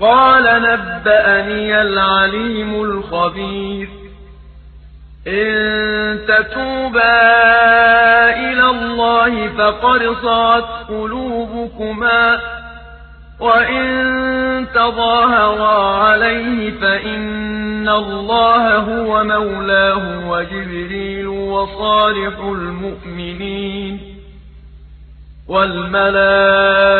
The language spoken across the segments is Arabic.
قال نبأني العليم الخبير. إن تتوبا إلى الله فقد صعت قلوبكما وإن تظاهرا عليه فإن الله هو مولاه وجبريل وصالح المؤمنين. والملائكة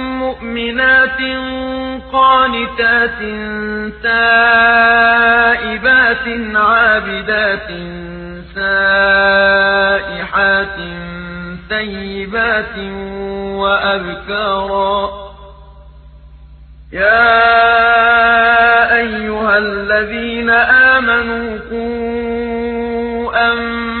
مؤمنات قانتات تائبات عابدات سائحات ثيبات وأبكارا. يا أيها الذين آمنوا قوا أنفسكم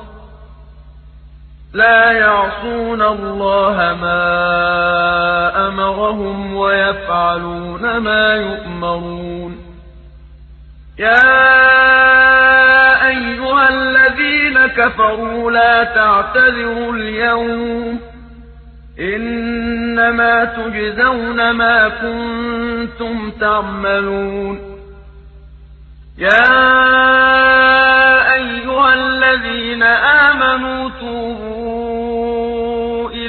لا يعصون الله ما أمرهم ويفعلون ما يؤمرون. يا أيها الذين كفروا لا تعتذروا اليوم. إنما تجزون ما كنتم تعملون. يا أيها الذين آمنوا توبوا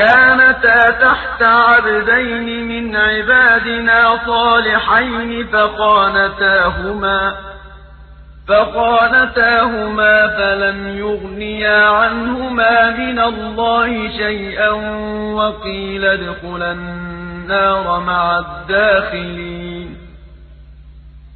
كانتا تحت عبدين من عبادنا صالحين فخانتاهما فخانتاهما فلم يغنيا عنهما من الله شيئا وقيل ادخلا النار مع الداخلين.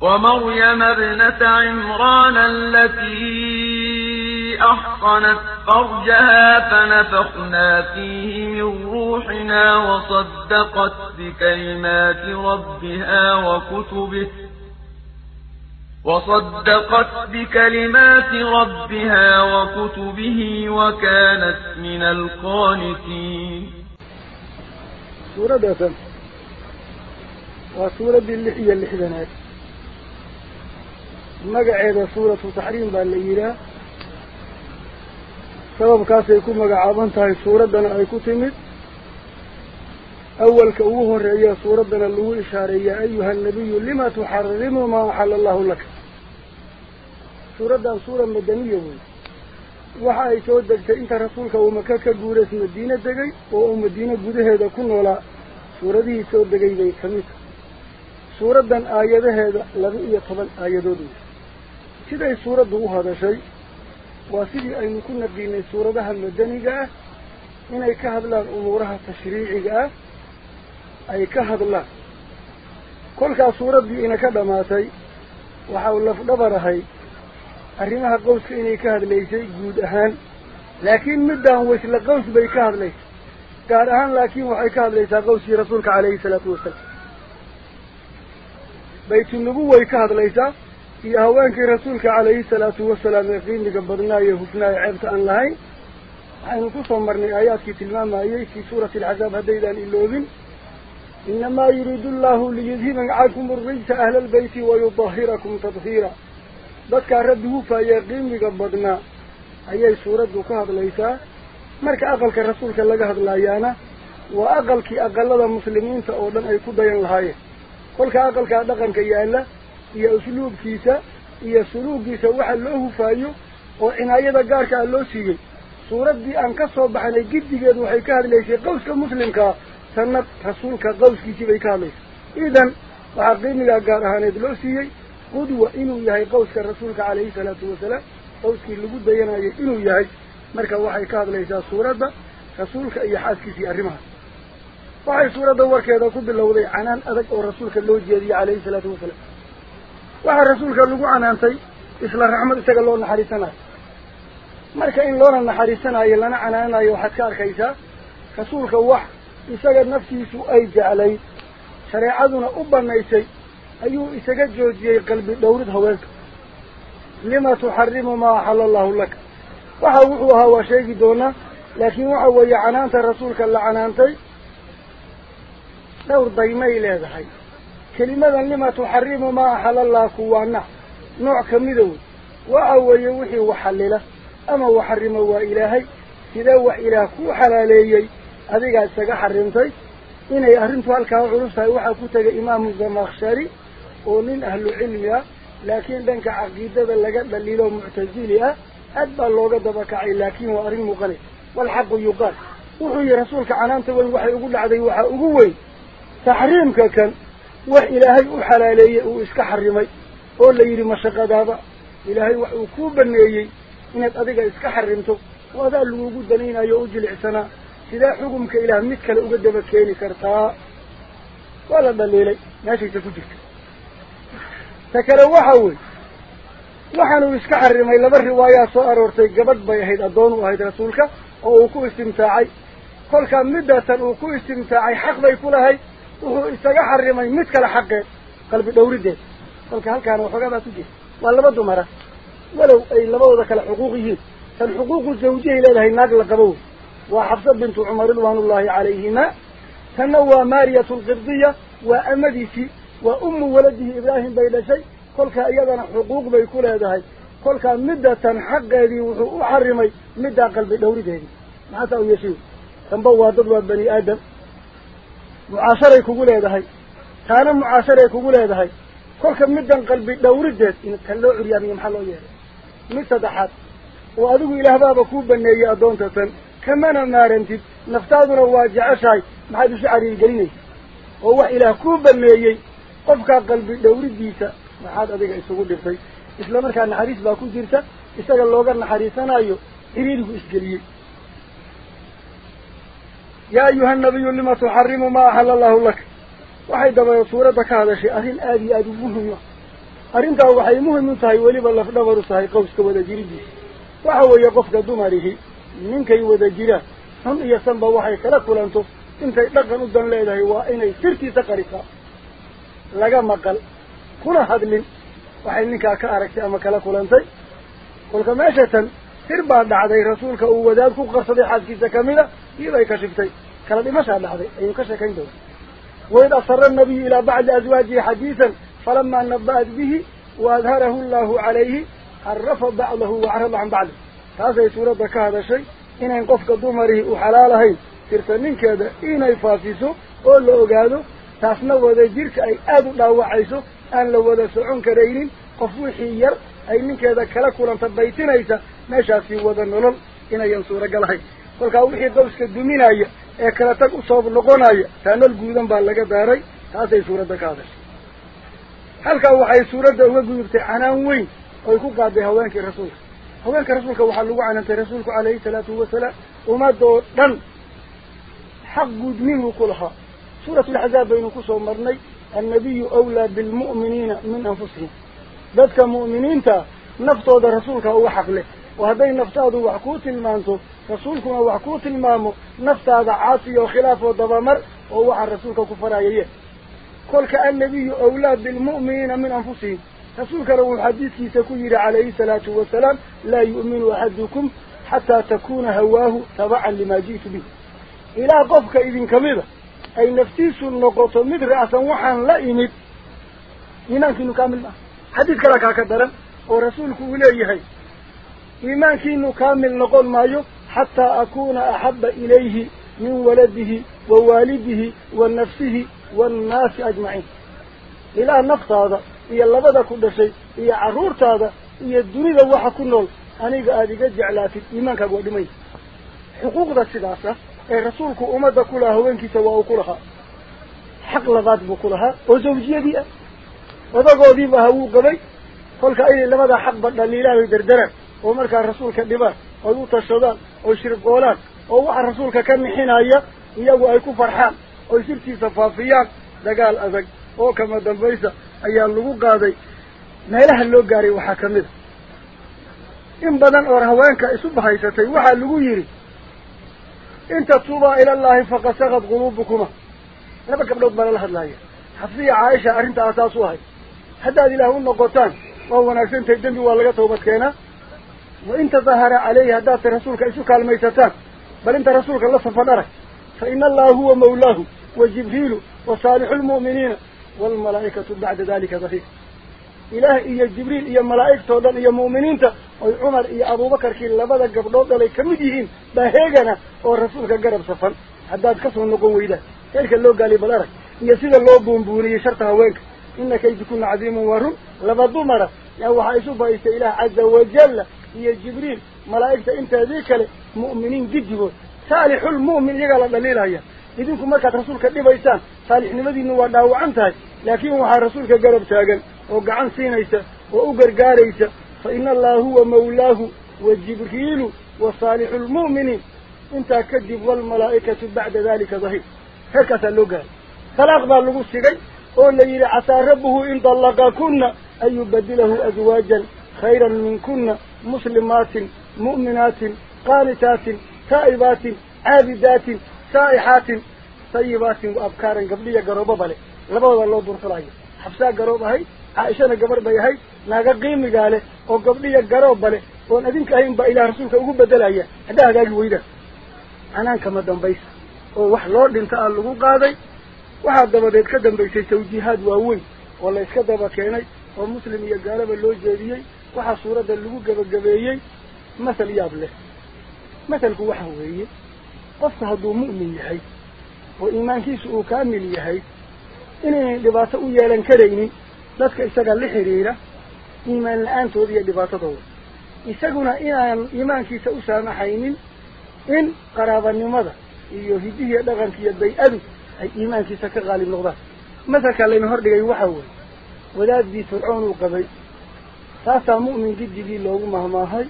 ومريم ابنة عمران التي أحصنت فرجها فنفخنا فيه من روحنا وصدقت بكلمات ربها وكتبه وصدقت بكلمات ربها وكتبه وكانت من القانتين. سورة دفن وسورة اللحية اللحدنات مقعد سورة تحريم بالليلة سبب كاسي يكون مقعبان تاي سورة دنا اي كتمت أول كوه الرئية سورة دنا اللو إشارية أيها النبي لما تحرم ما حل الله لك ay soo degtay inta rasuulka uu maka ka guurays madiine degay oo uu madiine gudaheeda ku noolaa suuradihii soo degay bay ka mid tahay suuraddan aayadaheeda laba iyo toban aayadood wey siday suuraddu u hadashay waa sidii aynu ku naqiinay suuradaha madaniga ah inay ka hadlaan umuuraha tashriiciga ah ay ka hadlaan kolkaas suuraddii ina ka dhammaatay waxa uu lafdhabar ahay arrimaha qowska inay ka hadlaysay guud ahaan laakiin middaan waysla qaws bay ka hadlaysay gaar ahaan laakiin waxay ka hadlaysaa qawskii rasuulka calayhi salaatu wasalaam baytunubu way ka hadlaysaa يا وانك رسولك عليه الصلاة والسلام يقين لك بدنا يهفنا عبت أن لهي أن تصمرني ايات في تلمام اي في سورة العذاب هديدا للوبن إنما يريد الله ليذهب عنكم الرجس أهل البيت ويظهركم تظهيرا بك رده فيقين لك بدنا أي سورة دوك هذا ليس مرك أقل كرسولك لغا هذا لأيانا. واقل كي أقلد المسلمين تاودن أي كدين لهي قل كا أقل كا دقن كيالا كي iyo usluubkiisa iyo suluugiisa waxa loo hufaayo oo cinaayada gaarka ah loo siiyey suuraddii aan ka soo baxnay giddigeed waxay ka hadlaysay qawska muslimkaa sanad rasuulka qawskiisii bay ka hadlaysay idan waxaa qiimigaa gaar ahaaneed loo siiyey qudwa inuu yahay qawska rasuulka calayhi salaatu wasalaam qawskii lagu dayanayay inuu yahay marka waxay ka hadlaysaa suuradda rasuulka iyo xaaskiisii arrimahaas waxay suuradda warkeeda ku bilowday canaan adag oo rasuulka loo jeediyey calayhi salaatu wasalaam canaantay isla raxmad isaga loo naxariisanayo marka in loona naxariisanayo lana canaanayo waxaad ka arkaysaa rasuulka wax isaga naftiisu ay jeclayd shareecaduna u banaysay ayuu isaga joojiyey qalbi dhowrid haweenka lima tuxarimu maa axala allahu laka waxa wuxuu ahaa waa sheegi doonaa laakiin waxa weeye canaanta rasuulka la canaantay dhowr daymay leedahay waxarimo waa ilaahay sidee wax ilaah kuu xalaaleeyey adigaa isaga xarimtay inay arrintu halkaa culus tahay waxaa ku tegay imaamu zamakhshari oo nin ahlu cilmi ah laakiin dhanka caqiidada laga dhaliilo muctasili ah aad baa looga daba kacay laakiin waa arrin muuqanaysa walxaqu yuqaal wuxuu yihi rasuulka canaanta weyn waxay ugu dhacday waxaa ugu weyn taxriimka kan وإلهي هاي إليه وإسك حرمي الرمي لي لما شقد هذا إلهي وكوبا إليه إنك أذيك إسك حرمته وهذا اللي وجود لنا يوجي العسنة إذا حكمك إله منك لأقدمك يعني كرتاء ولا دليل ناشي تفجك تكروح أول وحنو إسك حرمي لبر رواية صار ورتي قبض بيهيد أدون وهيد رسولك أو أكو استمتاعي كل كان مدة أو أكو استمتاعي حق بيكون هاي وهو إستجاح الرمي مثك الحق قلب دوري ده قال كهل كانوا حقابة تجي. ولا بدو مرة ولو أي إلا بوضك الحقوقه فالحقوق الزوجية إلى الهي ناقل قبول وحفظ بنت عمر الوان الله عليهما. تنوى مارية القرضية وأمديسي وأم ولده إبراهيم بيد شيء. قلت كأيضا حقوق بيكون هذا. هاي قلت مدة حق هذه وحرمي مدة قلب دوري ده ما تأو يشيو كان بوا ضد بني آدم. Mucaasharay kugu leedahay taana mucaasharay kugu leedahay kolka middan qalbi dhawrideed in kan loo curyaamiyo maxaa loo yeelay mid saddexaad oo adigu ilaahbaaba kuu baneeyey addoonta tan kamana maarantid naftaaduna waa jeceshahay maxaad isu cariirgelinaysa oo wax ilaah kuu baneeyey qofkaa qalbi dhawridiisa maxaad adiga isugu dhirtay isla markaa naxariis baa ku jirta isaga looga naxariisanayo xiriirigu isgeliyey يا أيها النبي لما تحرم ما أحل الله لك؟ وحيدا ما يصور بك هذا شيء. أهل آدي آدي مهم. أرين تهو حي مهم تهي ولي بالله فنبر سهي قوسك ودى جريدي وحو يقف دماره منك يودى جرى هم يسن وحي كلاكو لانتو انت لقا ندن ليده وإني سرتي تقريقا لقا مقال كل هذا من وحي منك أكارك أما كلاكو لانتي قل كماشة تربع دعا رسولك أو وداد كو قصدي حاسكي إذا كشفتي كلام مشى على هذا أي كشف كان دون وإذا صر النبي إلى بعض أزواجه حديثا فلما نبأت به وأظهره الله عليه عرف بعضه وعرض عن بعض هذا سورة ذكاء هذا شيء إن قف قدومه وحلاله ترسمين كذا إن يفاسسه قل له قاله تصنع وذا جرك أي أبو لا وعيسه أن لو وذا سعون كرين قفو حير أي من كذا كلك ولم تبيتين أيسا. نشاسي وذا نلل إن ينصور قلعي kolkaa wixii qawska duminaya ee kala tag u soob noqonaya taanol guudan baa laga daaray taasay suuradda ka hadashay halkaa waxay suuradda uga gudubtay canaan weyn oy ku qaaday haweenkii rasuulka haweenka rasuulka waxaa lagu canantay rasuulku calayhi salaatu wasalaam ummadoo dhan xaq guudninuu ku lahaa suuratu alxazaab baynu kusoo marnay annabiyu awlaa bilmu'miniina min anfusihim dadka mu'miniinta naftooda rasuulka uga xaq leh وهذين نفتاده وحكوت المانتو رسولكم وحكوت المامو نفتاده عاصي وخلاف وضبامر ووحى الرسول كفراء ييه قل كأن نبي أولاد المؤمنين من أنفسهم. رسولك لو الحديث يتكوير عليه الصلاة والسلام لا يؤمن أحدكم حتى تكون هواه تبعا لما جئت به. إلى قفك إذن كميرة أي نفتيس النقطة من رأسا لا لئمت إنان كنو كامل ما. حديث كلاك هكذا ورسولك أولئي هاي kalaa kaa ka daran oo rasuulku uu leeyahay iimaankiinu kaamil noqon maayo xataa akuuna axabba ilayhi min waladihi wa waalidihi wa nafsihi waannaasi ajmaciin ilaa naftaada iyo labada ku dhashay iyo carruurtaada iyo dunida waxa ku nool aniga aada iga jeclaatid iimaankaaga waa dhimay xuquuqda sidaasa ee rasuulku ummadda ku lahaa haweenkiisa waa uu ku lahaa xaq labaad buu ku lahaa ومركا الرسول دبا أدو تشدان وشرب أولاد ووحا رسولك كان حين أيا إياه أيكو فرحان وشربتي صفافيان دقال أذك وكما دنبايسة أيا اللغو قاضي ميلها اللغو قاري وحا كمير إن بدن أرهوانك إسبها إساتي وحا اللغو يري إن تتوبى إلى الله فقسغت قلوبكما نبكب لوت من الله الله حفظي عائشة أرنت أساسوها هدا دي لهم نقطان وهو ناكسين تجدن بوالغة توبتكينا وإن تظهر عليها ذات رسولك ايسو كالميتتان بل أنت رسولك الله سفنرك فإن الله هو مولاه وجبريل وصالح المؤمنين والملائكة بعد ذلك ظهير إله إيا جبريل إيا ملائكة وضان إيا مؤمنين أي عمر إيا أبو بكر كي لبدا قبضوض لي كمجيهين. باهيغنا ورسولك قرب سفن حداد كسو النقوم ويدا. تلك اللو قالي بلارك. يسيد اللو بومبوني شرطها وينك إنك يتكون عظيم ورم لبدو مرة. يا وحايسوبا إيسا إله عز وجل. هي جبريل ملائكة إنت ذيك مؤمنين جدوا صالح المؤمن يقال دليل هيا. إذنكم ملكة رسولك لبيسان صالح نمدي نوعده عنتها لكن هو رسولك قرب تاقل. وقعن سينيسا وقر قاريسا فإن الله هو مولاه وجبريل وصالح المؤمنين. إنت كذب والملائكة بعد ذلك ظهير. هكذا اللغة فالأخضر لقصي قال لي عسى ربه إن طلقكن أن يبدله أزواجا خيرا من كنا muslimaatin mu'minaatin qaanitaatin taa'ibaatin caabidaatin saa'ixaatin sayibaatin wa abkaaran gabdhiya garoobo bale labadooda loo durfulayo xabsaa garoob ahay caaishana gabar bay ahayd naaga qiimigaa leh oo gabdhiya garooba leh oon adinka ahayn baa ilaah rasuulka ugu bedelaya haddaa hagaagi weydaan canaankama dambaysa oo wax loo dhinta ah lagu qaaday waxaa dabadeed ka dambaysay tawjiihaad waaweyn oo la iska daba keenay oo muslim iyo gaalaba loo jeediyey waxaa suuradda lagu gebagabeeyey masal yaab leh masalku waxa weeye qofka hadduu mu'min yahay oo iimaankiisu uu kaamil yahay inaynan dhibaato u yeelan karaynin dadka isaga la xiriira iimaan la-aantooda iyo dhibaatadooda isaguna inaan iimaankiisa u saamaxaynin in qaraabanimada iyo hidihiiyo dhaqanka iyo bay-adu ay iimaankiisa ka qaalib noqdaan masalkaa layna hordhigay waxa weeye wadaadii fircoon uu qabay هذا مؤمن قد يجي له مهما هاي.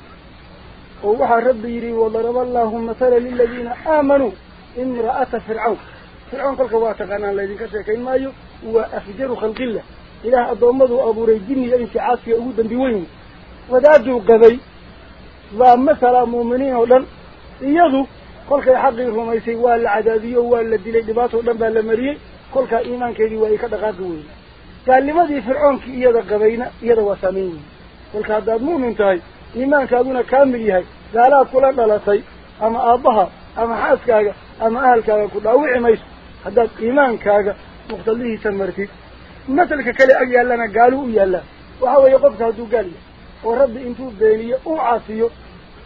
ووحى الرب يري وضرب الله مثلا للذين آمنوا. امرأة فرعون. فرعون قلقه واتقان الله الذي كسر كين مايو. هو أفجر خلق الله. إله أضمده أبو ريجيني لأنك عاصي أهودا بوين ودادو قبي. ومثلا مؤمنين أولا إيادو قلقه يحقق رميسي وال العدادية وال الدباته لنبه لمريه قلقه إيمان كيدي وإيكاد غادوين قال لماذا فرعون كي إيادا قبينا؟ إيادا وسامين saamayn weyne kolka haddaad mu'min tahay iimaankaaguna kaamil yahay gaalaad kula dhalatay ama aabbaha ama xaaskaaga ama ahalkaaga ku dhaawici mayso haddaad iimaankaaga muqtadihiisa martid masalka kale ag yaallana gaaluu u yaallaa waxa weeye qofka hadduu gaal yahay oo rabbi intuu beeniyo uu caasiyo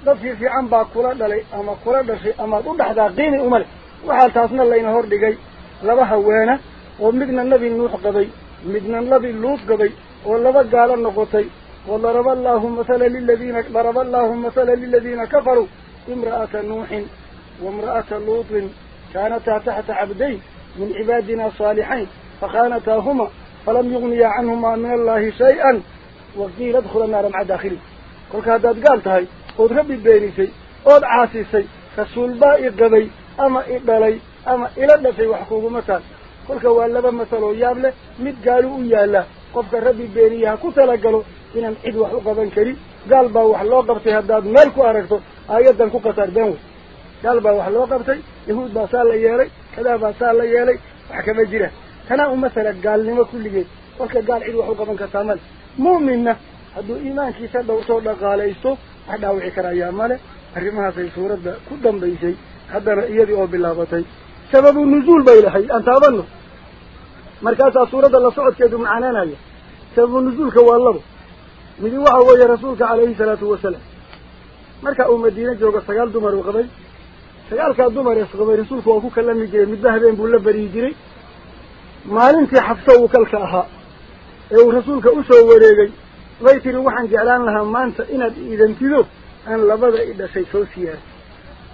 dad fii fiican baa kula dhalay ama kula dhashay amaad u dhaxdaa qiimi uma leh waxaa taasna layna hordhigay laba haweena oo midna nebi nuux qabay midna nebi luut qabay oo laba gaalo noqotay وضرب الله مثلا للذين ضرب الله مثلا للذين كفروا. امرأة نوح وامرأة لوط كانتا تحت عبدين من عبادنا صالحين فخانتاهما فلم يغنيا عنهما من الله شيئا. وقيل ادخل النار مع داخلي. كل هذا قالت هاي قد ربي بيني سي قد عاسي سي كسول باقي قبي أما ادلي أما إلى النفي وحكوه مثال. كل كوالبا مثلا يابلة مد قالوا يا الله قد ربي بيني ها كتلا قالوا wax loo qabtay haddaad meel ku aragto aayaddan ku qasaar been wey gaal baa wax loo qabtay yahuud baa saa la yeelay kadaa baa saa la yeelay wax kama jiraan tanaa u masala gaalnimo kulligeed kolka gaal cid wax u qaban kartaa male mu'minna hadduu iimaankiisa dhowrtoo dhaqaalaysto wax dhaawici karayaa male arrimahaasay suuradda ku dambaysay haddana iyadii oo bilaabatay sababu nuzuul bay lahayd aan taabano markaasaa suuradda la socodkeedu macaanaanaya sababu nuzuulka waa labo uu madiine joogo sagaal dumar uu qabay sagaalkaa dumar es qabay rasuulku waa ku kalami jiray midba habeen buu la beriyi jiray maalintii xabso uu kalka ahaa ee uu rasuulka usoo wareegay way tiri waxaan jeclaan lahaa maanta inaad iidantido aan labada i dhashay soo siyaaro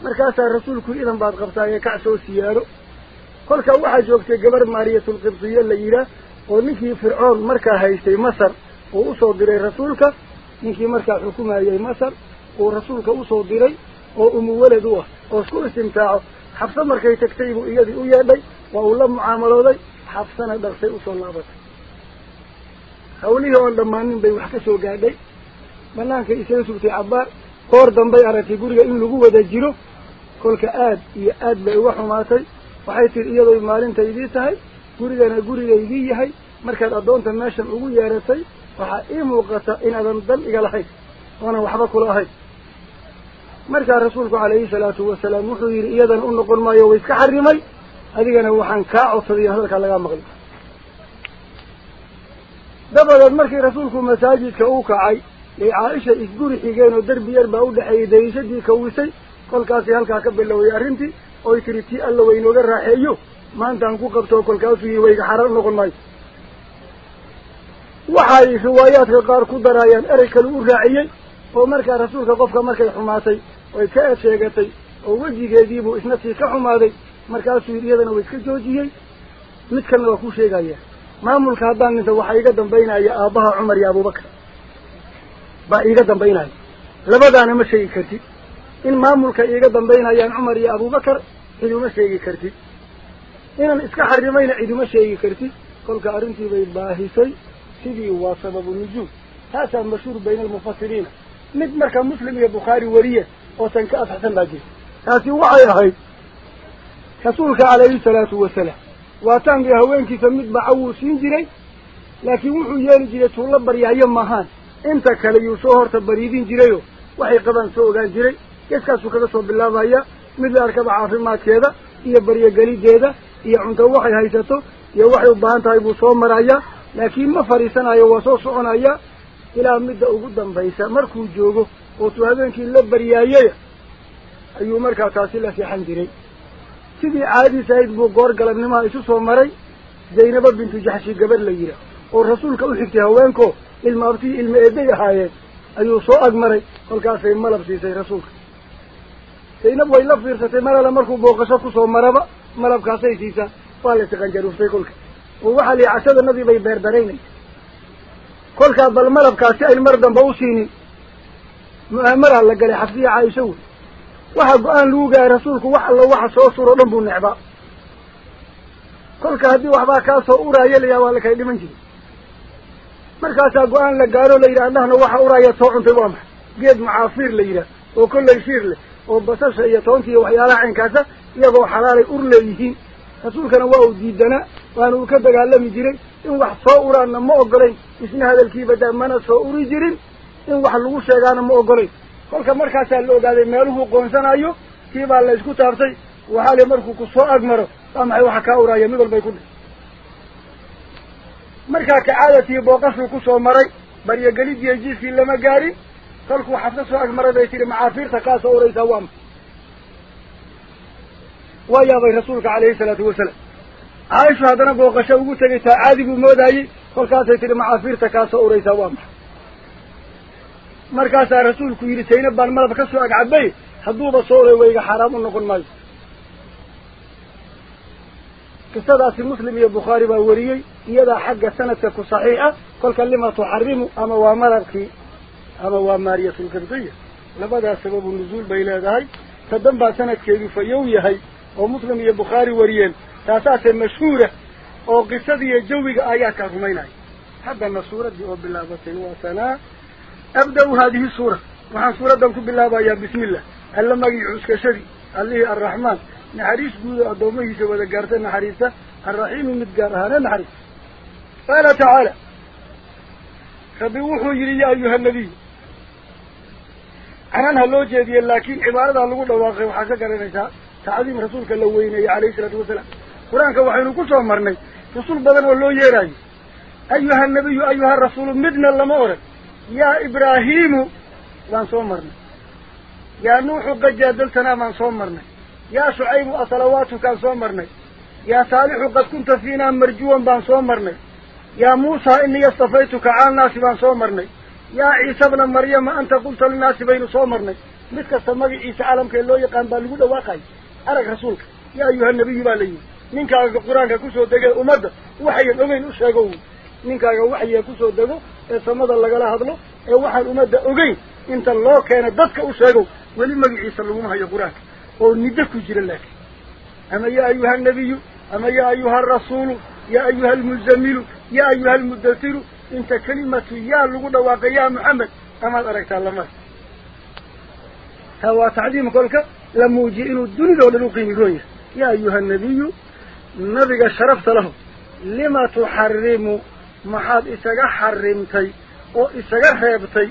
markaasaa rasuulku idan baad qabtaaye kac soo siyaaro kolka waxaa joogtay gabar maariyatulqibdiye la yidhaah oo ninkii fircoon markaa haystay masar usoo diray oo umuweled u ah oo isku istimtaaco xabso markay tagtay buu iyadii u yeedhay waa uu la mucaamalooday xabsana dharsay usoo laabatay hawlihii oon dhammaanin bay wax ka soo gaadhay banaanka isaga sugtay cabbaar koor dambay aragtay guriga in lagu wada jiro kolka aad iyo aad bay uga xumaatay waxay tihi iyadoy maalintaydii tahay gurigana gurigaydii yahay markaad addoonta meeshan ugu yeeratay iga lahayn oonan waxba kula ahayn markaa rasuulku calayhi salaatu wasalaam wuxuu yidhi iyadana u noqon maayo wa iska xarimay adigana waxaan kaa codsaday hadalkaa lagaa maqlay dabadeed markii rasuulku masaajidka uu kacay ay caaisha isguri xigeen oo derbi yar baa u dhexeeyey dariishadii kawisay kolkaasay halkaa ka bilowday arrintii oy tiri tii alla waynooga raaxeeyo maantaan ku qabtoo kolkaasuu yii wayga xarar noqon maayo وحاي رواياتك قار كدرايان أريك الورعي ومركا رسولك قفك مركا حماسي ويكاية شاكتي ووجيك يديبو إثنتي كحماسي مركا سويريا دانا ويكا جوجيه نتكلم وكو شاكايا ما ملك هادان نتا وحاي قدم بينا يا أباها عمر يا أبو بكر باقي قدم بينا لبدانا ما شاكي كرتي إن ما ملك يقدم بينا يا عمر يا أبو بكر إذو ما شاكي كرتي إن الإسكحر يمين إذو ما شاكي كرتي قولك أرنتي بي الباهي سي سيدي سبب النجوم. هذا المشهور بين المفسرين. مد مركا مسلم يا بخاري ورية وتنكا أفحسن باجي هاتي وعي هاي. رسولك عليه الصلاة والسلام. واتان هوينك سمد بعوه جري لكن وحو يالي جري طلب بريا يمهان انت كاليو صهر تبريدين جريو وحي قبان سوغا جري كيس كاسو كدسو بالله هيا مد لاركب عافمات كيدا يا بريا قليد جيدا إيا عنتو وحي هايساتو يا وحي وبهان تايبو صهر مرايا. Soconaya ilaa midda ugu dambaysa markuu joogo oo tuu habeenkii la baryaayaya ayuu markaa taasi la seexan jiray sidii caadadiis ahayd buu goor galabnimaha isu soo maray zaynaba bintu jaxshi gabadh la yidhaah oo rasuulka u xigtay haweenko ilma abtii ilma eeday ahaayeen ayuu soo agmaray kolkaasay malab siisay rasuulka zaynab way la fiirsatay malala markuu booqasho kusoo maraba malabkaasay siisaa waa la isqanjaruuftay kolka galay xafsiya caaisha wey waxaa go-aan lagu gahay rasuulku wax allo waxa soo suroo dhan buu necbaa kolka haddii waxbaa kaa soo uraaya layaha waa la kala dhiman jiray markaasaa go-aan la gaaro la yidhah annahna waxa uraaya soo cuntay waa maxay geed macaafiir la yidhaah oo kollay shiir leh oo basasha iyo toonta iyo waxyaalaha caynkaasa iyagoo xalaalay ur leeyihiin rasuulkana waa uu diidanaa daa mana soo uri jirin in wax lagu sheegaana ma ogolayn kolka markaasaa la ogaaday meeluhuu qoonsanayo kii baa la isku taabtay waxaa li markuu ku soo agmaro waa maxay waxa kaa uraaya mid walbay ku dhi markaa kacaadatii booqashuu kusoo maray baryogelidiiyo jiiskii lama gaarin kolkuu xafsa soo agmaray bay tihi macaafiirta kaa soo uraysaa waa ma waa yaabay rasuulka calayhi salaatu wasalaam macaafiirta kaa soo uraysaa waa maxay markaasaa rasuulku yidhi saynab baan malab ka soo agcabay hadduuba soo uray wayga xaaraam u noqon maayo qisadaasi muslim iyo bukhaari baa wariyey iyadaa xagga sanadka ku saxiixa kolka lima tuxarimu ama waa malabkii ama waa maariyatulqibdiya labadaas sababu nuzuul bay leedahay tadan baa sanadkeedu fayow yahay oo muslim iyo bukhaari wariyeen mashhuura oo qisadiiyo jawiga aayaadkaa rumaynaya haddana suuraddii oo bilaabatay waa sanaa abda-u haadihi suura waxaan suuraddan ku bilaabayaa bismi illah alla magii cuskashadii allihii arraxmaan naxariis guuda addoomahiisa wada gaarta naxariista arraxiimi mid gaar ahaana naxariis qaala tacaala rabbi wuxuu yidhi yaa ayuha nabiyu canaan ha loo jeediye laakiin cibaaradaa lagu dhawaaqay waxaa ka garanaysaa tacdiim rasuulka la weyneeyey calayhi isalaatu wasalaam قرآنك وحين كنت أمرني فصول بذن والله يراي أيها النبي أيها الرسول مدنا لمورك يا إبراهيم من صومرنا يا نوح قد جادلتنا من صومرنا يا شعيب أصلواتك من صومرنا يا صالح قد كنت فينا مرجوا من صومرنا يا موسى إني استفيتك عن ناس من صومرنا يا عيسى بن مريم أنت قلت للناس بين صومرنا مثل استمر عيسى عالمك اللوية قام بالغول وقعي أرق رسولك يا أيها النبي بالله wy ninkaaga waxyiga kusoo dego ee samada lagala hadlo ee waxaan ummadda ogeyn inta loo keena dadka u sheegow weli magaciisa laguma hayo qur-aanka oo niddo ku jira laakiin ama yaa ayuha nabiyu ama yaa ayuha arasuulu yaa ayuha almuzamilu yaa ayuha almudasiru inta kelimatu yaa lagu dhawaaqay yaa maxamed amaad aragtaa lama taa waa tacdiim kolka la muujiye inuu dunidao dhan u qiimi roon yahay yaa ayuha nabiyu isaga xarimtay oo isaga reebtay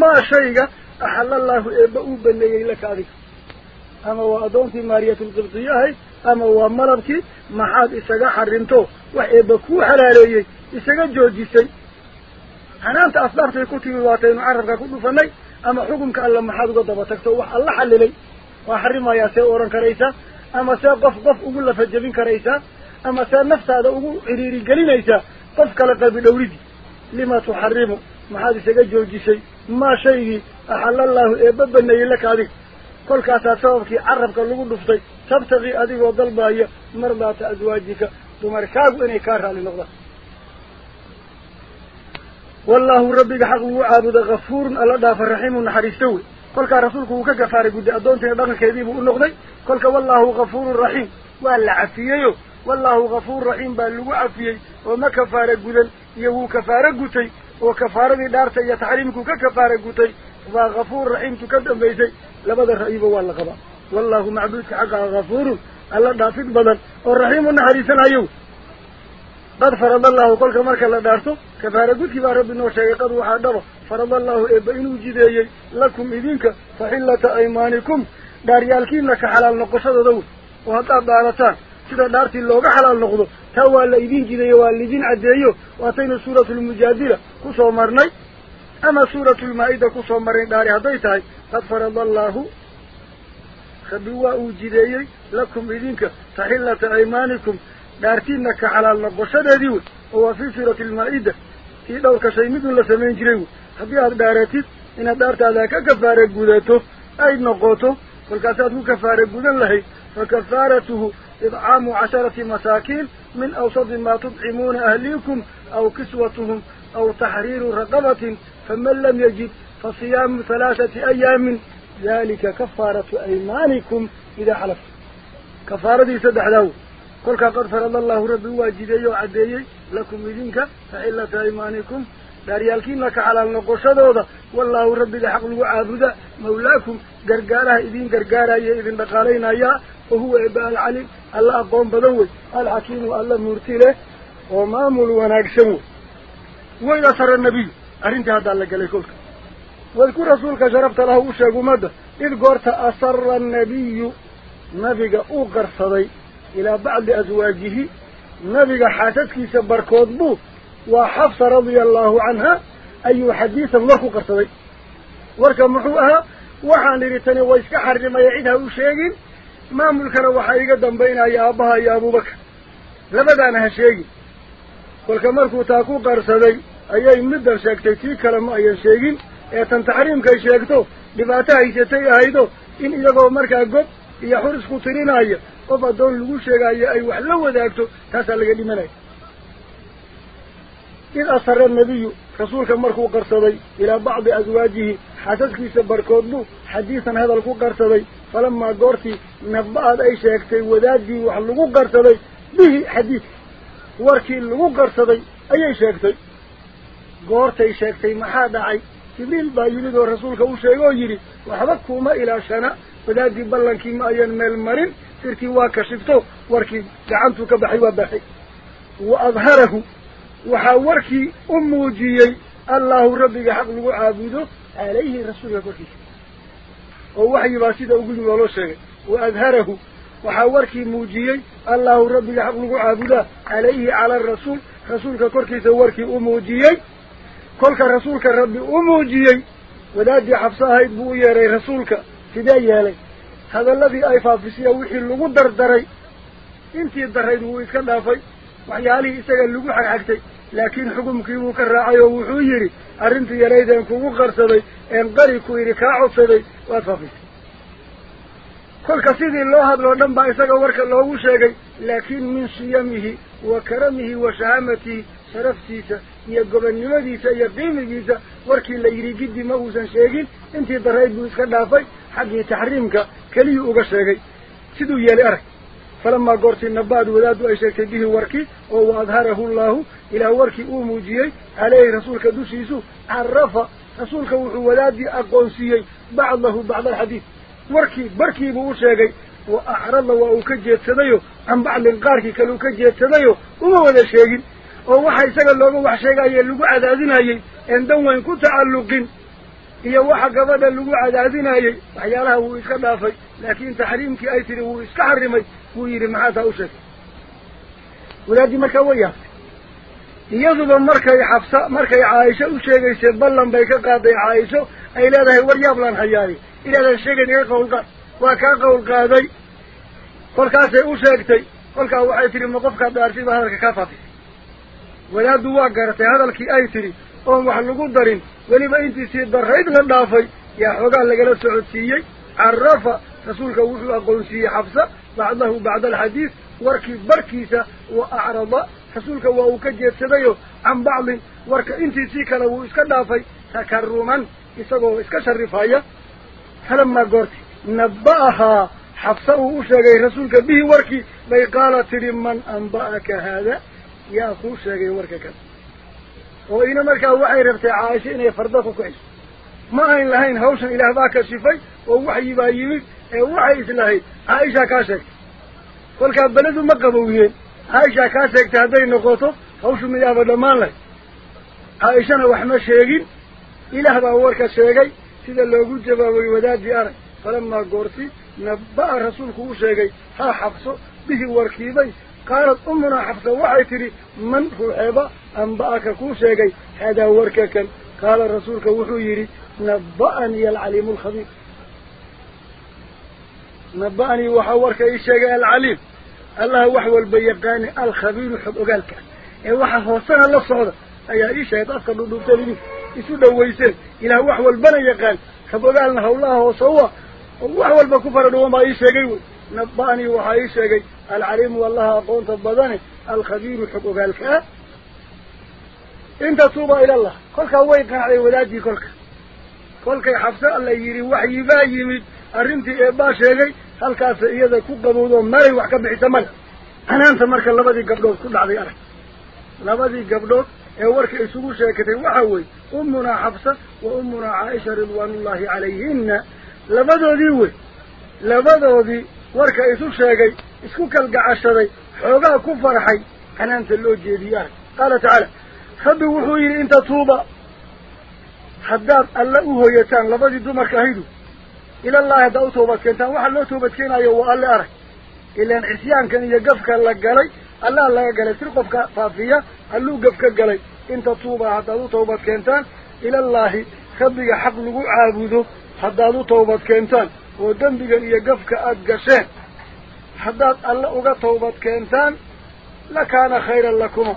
maa shayga axala allaahu eebba uu baneeyey laka adiga ama waa addoontii maariyatulqibdiyo ahayd ama waa malabkii maxaad isaga xarimto wax eebba kuu xalaaleeyey isaga joojisay xanaanta asbaabtay ku timi waataynu carabka ku dhufanay ama xukumka alla maxaad uga daba tagto wax alla xalilay waa xarimayaa see see qof qof ugu lafajabin karaysaa ama see naftaada ugu ciriiri gelinaysaa qof kale qalbi dhowridii lima tuxarimu maxaad isaga joojisay maa shaygii axala allaahu eebba baneeyey laka adiga kolkaasaa sababkii carabka lagu dhuftay tabtaqii adigoo dalbaaya mardaata aswaajika dumarkaagu inay kaa raali noqdaan wallaahu rabbiga xaq lagu caabuda kafuurun alla dhaafa raxiimu naxariista wey كل كان رسولك وكفار قد أدونت يا بغل كذيب ونغني كل كان والله غفور رحيم ولا عفيه والله غفور رحيم بل هو عفيه وما كفار قد يهو كفار قد وكفار قد دارت يتعلمك كفار قد وغفور رحيم تكدم بيسي لماذا رأيبه والله غبا والله معبدك حق غفور ألا دافيد بدل ورحيم النحريسا أيوه قد فرض الله كل كمرك الله دارته كفار قد كبار ربنا وشيقه وحاده فرض الله إبين جديي لكم إذنك فحلة أيمانكم. دار يالكين لك حلال نقصة دو. وهتا دارتان سيدا دارت اللوغة حلال نقصة تاوال لإذن جديي والذين عديي واتين سورة المجادلة. كسو مرني. أما سورة المائدة كسو مرني داري هديتها فرض الله. خبواء جديي لكم إذنك فحلة أيمانكم. دارتين لك حلال نقصة دو وفي سورة المائدة. إذا كشيمد لسمين جريو. هبيار دارتيد إن دارت على كفارة جودته أي نقطه فالكثرة كفارة جودا له فكفارته إطعام عشرة مساكين من أوسط ما تطعمون أهليكم أو كسوتهم أو تحرير رقبة فمن لم يجد فصيام ثلاثة أيام ذلك كفارة أيمانكم إذا حلف كفارة يسدح له قل كفر الله ربي واجدي وعديه لكم إذنك فإلا تأيمانكم xaq lagu caabuda mawlaakum gargaaraha idin gargaaraya idin dhaqaalaynayaa wa huwa eba alcalim alla aqoon badan wey alxakiimu alla murti leh oo maamul wanaagsan wey wayd asara nabiyu arrintii haddaa la galay kolka wadku rasuulka sharafta lahu u sheeg ummadda id goorta asara annabiyu nabiga uu qarsaday ilaa bacdi aswaajihi nabiga xaasaskiisa barkood buu waa xafsa radia allahu canha ayuu xadiisan war ku qarsaday warka muxuu ahaa waxaan idhi tani way iska xarimaya cid ha u sheegin maamulkana waxaa iga dambaynaya aabbaha iyo abubakar labadaana ha sheegin kolka markuu taa ku qarsaday ayay middan sheegtay tii kale ma ayan sheegin ee tan taxriimkay sheegto dhibaato haysatay ahaydo in iyagoo markaa gob iyo xur isku tirinaya qof addoon lagu sheegaayo ay wax la wadaagto taasaa laga dhimanaya إذ أصر النبي رسولك مركو قرصبي إلى بعض أزواجه حسد كيس بركوضه حديثا هذا الكو قرصبي فلما قرصي نبعد أي شيكتي وذادي وحلقو قرصبي به حديث واركي اللقو قرصبي أي أي شيكتي قرصي شيكتي محادعي كبريل با يريد رسولك وشيكو يري وحبكو ما إلى شناء وذادي بلنكي كيما ينمل مرين سيركي واكشفته واركي دعانتو كبحي وبحي وأظهره وحاوركي أمه جيي الله ربك حق لغو عابده عليه رسول يكوكيش ووحي باسيد أقول الله شيء. وأظهره وحاوركي موجيي الله ربك حق لغو عابده عليه على الرسول. رسولك كوركي سواركي أمه جيي كلك رسولك ربي أمه جيي ودادي حفصها يدبو يري رسولك. فداي يالي هذا الذي أي فافسي أوحي اللغو درداري انتي الدرهي هو إسكان دافاي وحيالي إساق اللغو حق حقتي. لكن حكمك مكرع أيه وحيري أرنت يريد أنك مقرصي أن قريك يريك عصي وطفيت كل كسيد الله هذا لم بعثك ورك الله وشجعي لكن من صيامه وكرمه وشهامته شرفته يقبل نمديه يقيم جيزة ورك لا يريد جد ما هو شجعي أنت ضريت بوسك دافعي حق تحريمك كلي وشجعي سدو يا أرك. فلما قرت النبات ولاد وأشكته ورك أو أظهره الله إلى وركي أوموجيه عليه رسولك دوسيسو عرف رسولك وولادي أقونسيه بعض له بعض الحديث. وركي بركي بوشاقي وأعرض الله وأوكجي التدايو عن بعض الانقاركي كالوكجي التدايو وما ولا شاقين ووحي سقال الله ووح شاقي اللقاء عدادين هاي إن كنت كتعلقين إيا وحا قبضا اللقاء عدادين هاي وحيالها ويسكدافي لكن تحريمك أي تريه ويسكحرمي ويري معاتها أوشاقي ولادي مكويا يضب مركي حفصة مركي عائشة وشيك يسير بلن بيك قاضي عائشة. أي لا هو ورياب لن إلى إلا ده الشيك يقول قولك وكا قولك هذي قولك هذي وشيكتي قولك هو موقف مقفك دارسي بهذاك كافتي ولا دواك قرتي هذا الكي عيثري وهم وحلقوا الدارين ولما إنتي سير درهيد لندافي يا حقا لقل السعودسيي عرف رسولك وشيك قولك حفصة. بعده بعد الحديث. وركي بركيسة. وأعرض رسولك وهو كجيت سبيو عن بعض ورك انت سيك لو اسك دافاي تكرما اسغو اسك شرفايا فلما غورت نباها حفصه وشغي رسولك به وركي بي قالت لمن انباك هذا يا اخو شغي وركك وإن مركا وحي ربت عائشة إنه فردك كويس ما إن لهين هوشا إله باك شفاي ووحي بايمك وحي إسلاهي عائشة كاشك ولكا بلد مقبوهين leh caaishana wax ma sheegin ilaah baa warka sheegay sida loogu jawaabay wadaadii arag falamaa goorti nabba'a rasuulku u sheegay haa xabso bihi warkiibay qaalad umunaa xabsa waxay tidhi man ruuxeeba anba'aka kuu sheegay haadaa warka kan qaala rasuulka wuxuu yidhi nabba'anii alcaliimu alkhabiir nabba'anii waxaa warka ii sheegay alcaliim الله وحو البيقاني الخبير حب أقالك. إيه وحا خوصنا الله صعودة أيها إيه شهد أسكر دوبتا لني إسو دويسين. إله وحو البنى يقال. حب أقالنا الله وصوى وحو البكفر دوما إيه شاقي نباني وحا إيه شاقي العليم والله أقوم تبضاني. الخبير حب أقالك. إنت توبا إلى الله. قلك هو يقنع لي ولادي قلك كلك يا حفظة الله يري وحي بايمي أرنتي إيه هل كاس إذا كوجبود ماري وعكب عثمان أنا أنت مرك لبدي قبلك كل عذي أرك لبدي قبلك أورك إسوع شاكتي وحوي أمنا حفصة وأمنا عائشة رضوان الله عليهن لبدي ذي لبدي ذي ورك إسوع شاكي إسكوك القعشة ذي حقا كفر حي أنا أنت اللوجي ديار قال تعالى خبي وحوي إنت توبة حداد ألا أهو يتان لبدي دمك أهيدو إلى الله هذا أتوبة كنت وحل أتوبة كنا يو الله أرك. إلا أن كان يقف الله قلي الله الله قلي سرقفك فافية. اللو قف قلي إنت توبة حتى دو توبة كنتان إلى الله خبك حق لقو عابده حتى دو توبة كنتان ودنبك إيا قفك أدقشان حتى الله أغا توبة كنتان لكان خيرا لكم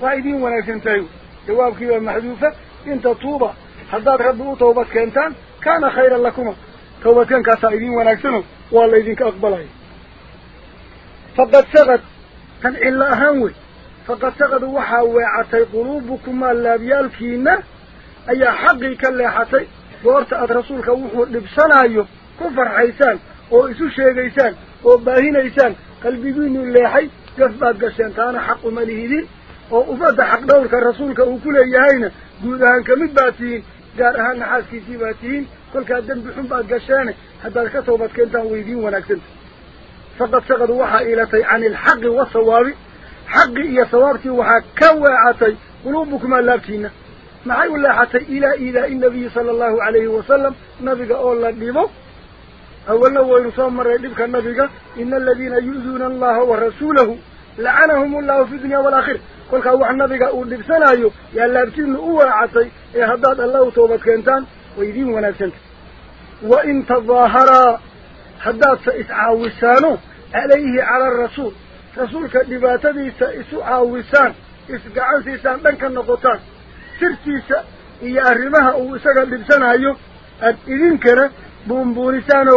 وعيدين ونفنتين جوابك يا محذوفة. إنت توبة. حتى دو توبة كنتان كان خيرا لكم توبتين كاسايدين وناكسنو والله يدينك أقبلاي فقد سغد كان إلا أهانوي فقد سغد وحاوي عطي قلوبكما اللابيال فينا أي حقيك كلا حتي بورت أد رسولك وحوه لبسان أيوه كفر حيسان أو إسو شيغيسان أو إيسان قلبي بينه اللي حي قفباد قسان تانا حق ماليه دي أو حق دورك رسولك وكل أيهين قودهان كمباتين قارهان حاسكي سيباتين كل كادم بحب بقشانة حتى الكتب بتكنتها ويدين ونكتن فقد سقط وحى إلى تي عن الحق والصواب حق يا صوابتي وحى كوا عتي قلوبكم لا بتينا ما هي ولا حتى إلى إلى النبي صلى الله عليه وسلم نبيك أول نبيه أولا ويرسام مرة يدبك النبيك إن الذين يؤذون الله ورسوله لعنهم الله في الدنيا والآخر قل كأوح النبيك أول نبسنا يا لابتين أول عطي يا هداد الله توبتك انتان ويدين ونسنت وإن تظاهر حدات سإتعاوسان عليه على الرسول. رسولك لباتدي سإتعاوسان إسقعان سيسان بنك النقطان سرسيس إيا أرمها أو إساق اللبسان أيوه الإذن كرة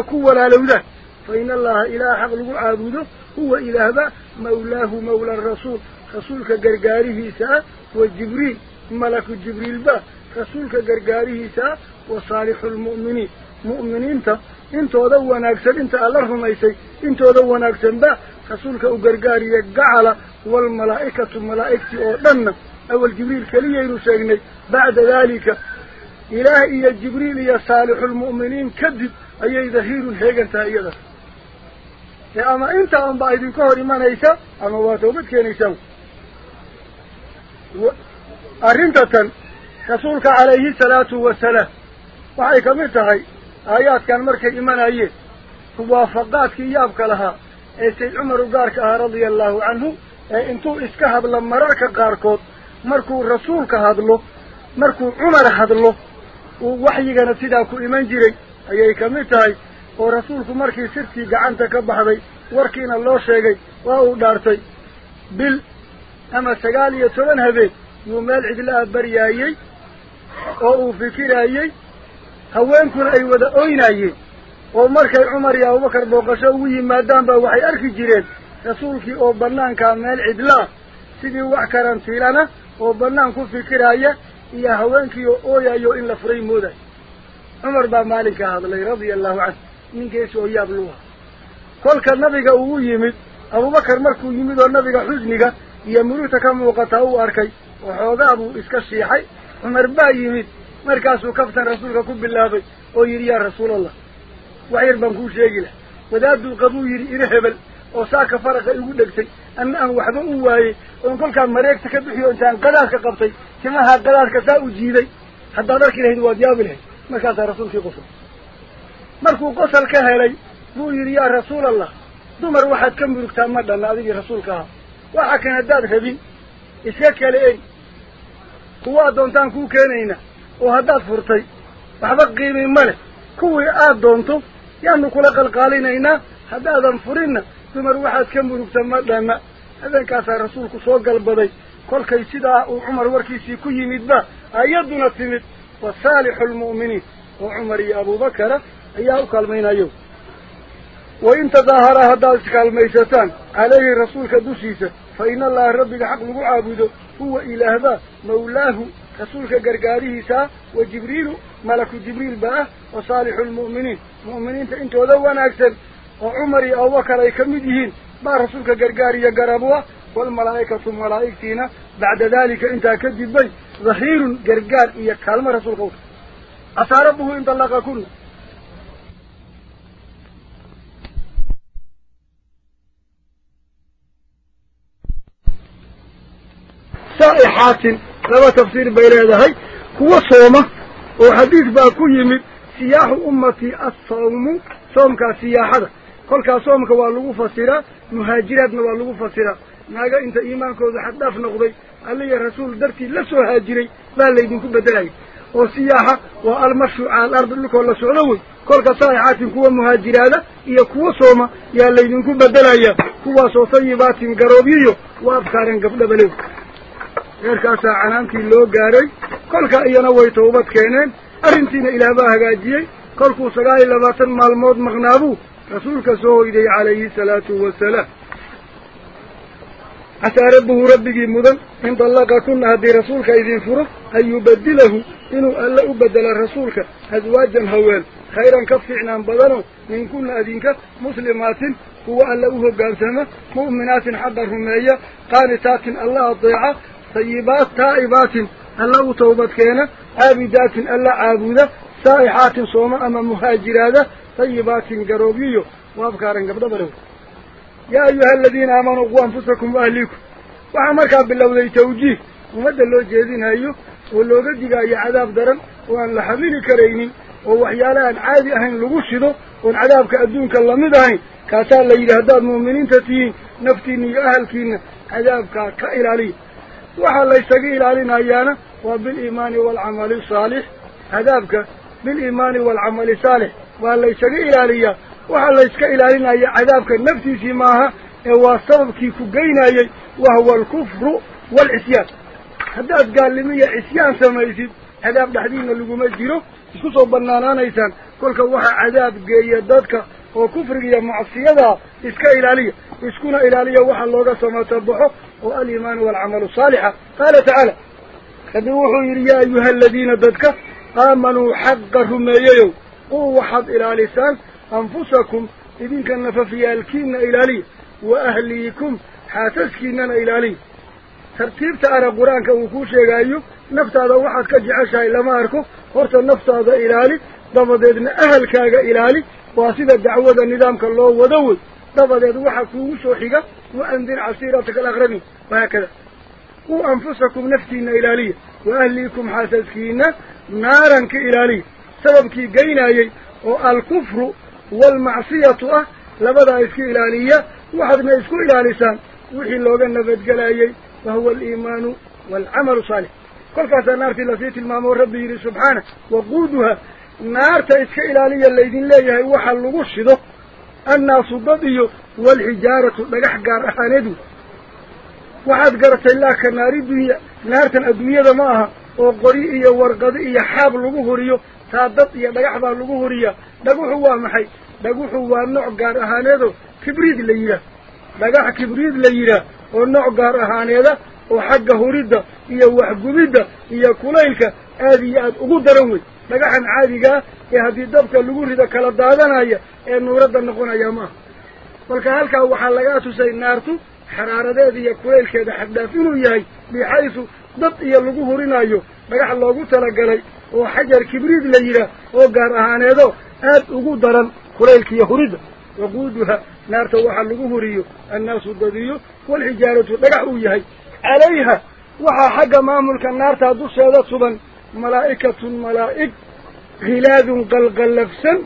كو ولا لالودة فإن الله إله حق العابده هو إله با مولاه مولى الرسول. رسولك قرقاره سأ وجبريل ملك جبريل با. رسولك قرقاره سأ وصالح المؤمنين. مؤمنين انت انت دو ناكسر انت اللهم ايسي انتو دو ناكسر با رسولك أو قرقاري يقعلا والملائكة الملائكة أو دن أول جبريل كليين سيغني. بعد ذلك إلهي الجبريل يا صالح المؤمنين كذب. إيه ذهير هيقا تايدا أما انت أم بايد الكهر ما نيسا أما واتوبتك نيسا. ارنتا رسولك عليه السلاة والسلام. وحي كمتهي آيات كان مركز إيمان أيه كوافقات كيابك لها أي سيد عمر قارك رضي الله عنه انتو اسكهب لما راك قاركوت مركو رسولك هادلو مركو عمر هادلو ووحي كان سيداكو إيمان جيري أيه كمتهي ورسولك مركي سيرتي قعانتك بحضي واركينا الله شيقي وهو دارتي بل أما سقالي يتولنها بي يوم يلعق الله برياي أو فكرياي wada oynaayeen oo markay cumar iyo abubakar booqasho ugu yimaadaan baa waxay arki jireen rasuulkii oo banaankaa meel cidla-a sidii wax karantiilana oo banaan ku fikiraaya iyo haweenkii oo ooyayo in la furay moodayo cumar baa maalinkaa hadlay radia allahu canhu ninkeesi oo yaab luha kolka nabiga uu yimid abubakar markuu yimid oo nabiga xusniga iyo murugta ka muuqataa uu arkay waxoogaa buu iska shiixay cumar baa yimid yar baan kuu sheegi lah wadaaduu qabuu yidhi ina hebel oo saaka faraqa igu dhegtay ama aan waxba u waayey oon kolkaa mareegta ka bixiyo intaan qadaadka qabtay timaha qadaadka saa u jiiday haddaad arki lahayd waad yaabi lahayd markaasaa rasuulkii qosol markuu qosol ka helay buu yidhi yaa rasuul allah dumar waxaad ka murugtaa ma dhanna adigii rasuulka ahaa waxa kan haddaad rabin iska kale ey kuwa addoontaan kuu keenayna وهذا فرتي وهذا من ملك كوي آد دونتو يعني كل قلقالين اينا هذا انفرين ثم روحات كم بروكتما لما هذا كاسا رسولك صوق البضي كل كي سيدا عمر وركيسي كي ندبا ايادنا تمت وصالح المؤمنين وعمر يا ابو بكر اياو كالمين ايو وان تظاهر هذا الكالميستان عليه رسولك دوسيسة فإن الله ربك حق لقعابده هو إله ذا مولاه رسولك قرقاريه سا وجبريل ملك جبريل باه وصالح المؤمنين. مؤمنين فإنت وذوان أكثر. وعمري أو أوكري كمدهين ما رسولك قرقاريه قربوه والملائكة ثم ملائكتين. بعد ذلك إنت كذبين ظهير قرقار إيا كلمة رسولك. أسى ربه إن طلق كل. سائحات kuwa sooma oo xadiid baa ku yimid siyaaxu ummatii assawmu soomkaa siyaaxada kolkaas soomka waa lagu fasiraa muhaajiraadna waa lagu fasiraa naaga inta iimaankooda xaddhaaf noqday alliya rasuul dartii la soo haajiray baa laydinku beddelaya oo siyaaxa waa almarshu cala al ardi dhulkoo la socdo wey kolka saa'ixaatin kuwa muhaajiraada iyo kuwa sooma yaa laydinku beddelaya kuwaasoo tayibaatin garoobyiyo waa afkaareen gabdhabalew canaantii loo gaaray kolka iyana way tawbad keeneen arrintiina ilaah baa hagaajiyey kolkuu sagaal iyo labaatan maalmood maqnaabuu rasuulka soo hoyday calayhi salaatu wasalaam casaa rabbuhu rabbigii mudan in dallaqa kunna haddii rasuulka idin furo an yubadilahu inuu alle u bedela rasuulka aswaajan haween khayran ka fiicnaan badano minkunna adinka muslimaatin kuwa alle u hoggaansama mu'minaatin xaqa rumeeya qaanitaatin alla adeeca طيبات تائبات الله توبتكينا عابدات ألا عابودة سائحات صومة أما مهاجرات طيبات قروبية وأفكارا قبل بره يا أيها الذين آمنوا قوا أنفسكم وأهليكم. وعمرك بالله ذي توجيه. ومدى الله جيدين هايو والله قد يقع عذاب درم وأن لحظيني كريني. أن عادي أهين لغشده وأن عذابك أدونك الله مدهين. كاسال لي لهداد مؤمنين تتيين نفتيني أهلكين عذابك كإلالي ilaalinayaana waa biliimaani waalcamali saalix cadaabka biliimaani waalcamali saalix waa laysaga ilaaliyaa waxaa layska ilaalinaya cadaabka naftiisii maaha ee waa sababkii ku geynayey wahuwa alkufru waalcisyaan haddaad gaalnimiya cisyaan samaysid cadaab dhexdiina laguma jiro isku soo bannaanaanaysaan kolka waxaa cadaab geeya dadka oo kufriga iyo macsiyadaa iska ilaaliya iskuna ilaaliya waxa looga samatabaxo والإيمان والعمل الصالح. قال تعالى كدوحوا يريا أيها الذين ضدك آمنوا حقهم أيهو قووا حظ إلى لسان أنفسكم إذن كالنففياء الكين إلى لي وأهليكم حاسسكينا إلى لي. ترتيب تأرى قرآن كوكوشي أيهو نفت هذا واحد كجعشا إلا ما أركو قرص النفط هذا إلى لي ضمد إذن أهل كاقة إلى لي واسد الدعوة النظام كالله ودول ضمد إذن واحد كوكوشي وأنذر عصيرتك الأغربي. وهكذا. قو أنفسكم نفسينا إلالية وأهليكم حاسسكينا نارا كإلالية سبب كي قينا يي والكفر والمعصية أه، لبدا إسك إلالية واحد ما إسكو إلى لسان وحي اللوغة النفذ قلائي فهو الإيمان والعمل صالح. قل كاسا نار في لسيط المامور ربه سبحانه وقودها نار تإسك إلالية اللي دين ليها وحلو غشده الناس ضديه والحجارة لقحقار أحاندو dad iyo dhagax baa lagu huriyaa dhaguxu waa maxay dhaguxu waa nooc gaar ahaaneedoo kibriid la yidhaah dhagax kibriid la yidhaah oo nooc gaar ahaaneeda oo xagga huridda iyo waxgubidda iyo kulaylka aad iyo aad ugu daran wey dhagaxan caadigaa ee haddii dabka lagu rido kala daadanaya ee nuuradda noqonaya maaha kolka halkaa waxaa lagaa tusay naartu kulaylkeeda xaddhaaf inuu yahay bixaysu dad iyo lagu hurinayo dhagax loogu talagalay oo xajar kibriid la yidhaah oo gaar ahaaneedo aad ugu daran kulaylkiiyo huridda waquuduha naarta waxaa lagu huriyo annaasu dadiyo walxijaaratu dhagax uu yahay calayha waxaa xagga maamulka naartaa dusheeda suban malaa'ikatun malaa'ig khilaadun qalqallafsan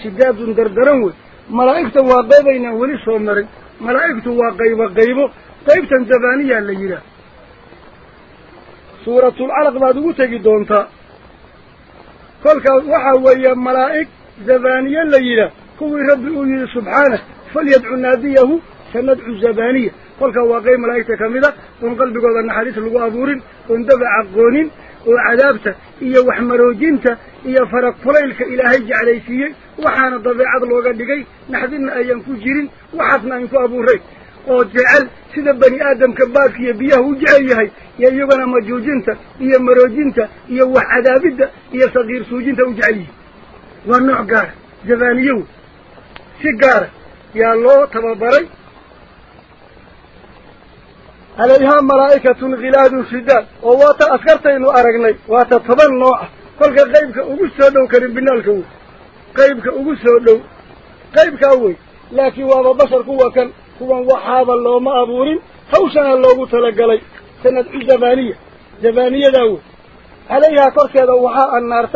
shidaadun dardaran wey malaa'igta waa qaybaynaan weli soo maray ملائكته وقيبه قيبه قيبتا زبانيا ليلة سورة العلق بادو تجدونتا فالك وحاوية ملائك زبانيا ليلة كوي ربي سبحانه فليدعو ناديه سندعو الزبانية فالك وقيب ملائكته كمذا ومقلبك وضعنا حديث اللقاء بورين واندفع عقونين. Jeclaysiiyey waxaana dabeecad looga dhigay naxdinna ayaan ku jirin waxaasna ayn ku abuuray oo jecel sida bani aadamka baadka iyo biyaha u jecel yahay iyo iyagana majuujinta iyo maroojinta iyo wax cadaabidda iyo sakiir suujinta u jecel yihin waa nooc gaara jabaniye wey si gaara yaa loo tababaray عليها ملائكة غلاد شداد. وواتا أسكرتين أرقني. واتا تظن نوع فالك قيبك أغسر لو كريم بنالك قيبك أغسر لو قيبك أول لكن واذا بشر كوا كان كوا وحاب الله ما أبور حوشنا الله لي، سنة الجبانية، جبانية. داو عليها كرك هذا وحاء النار.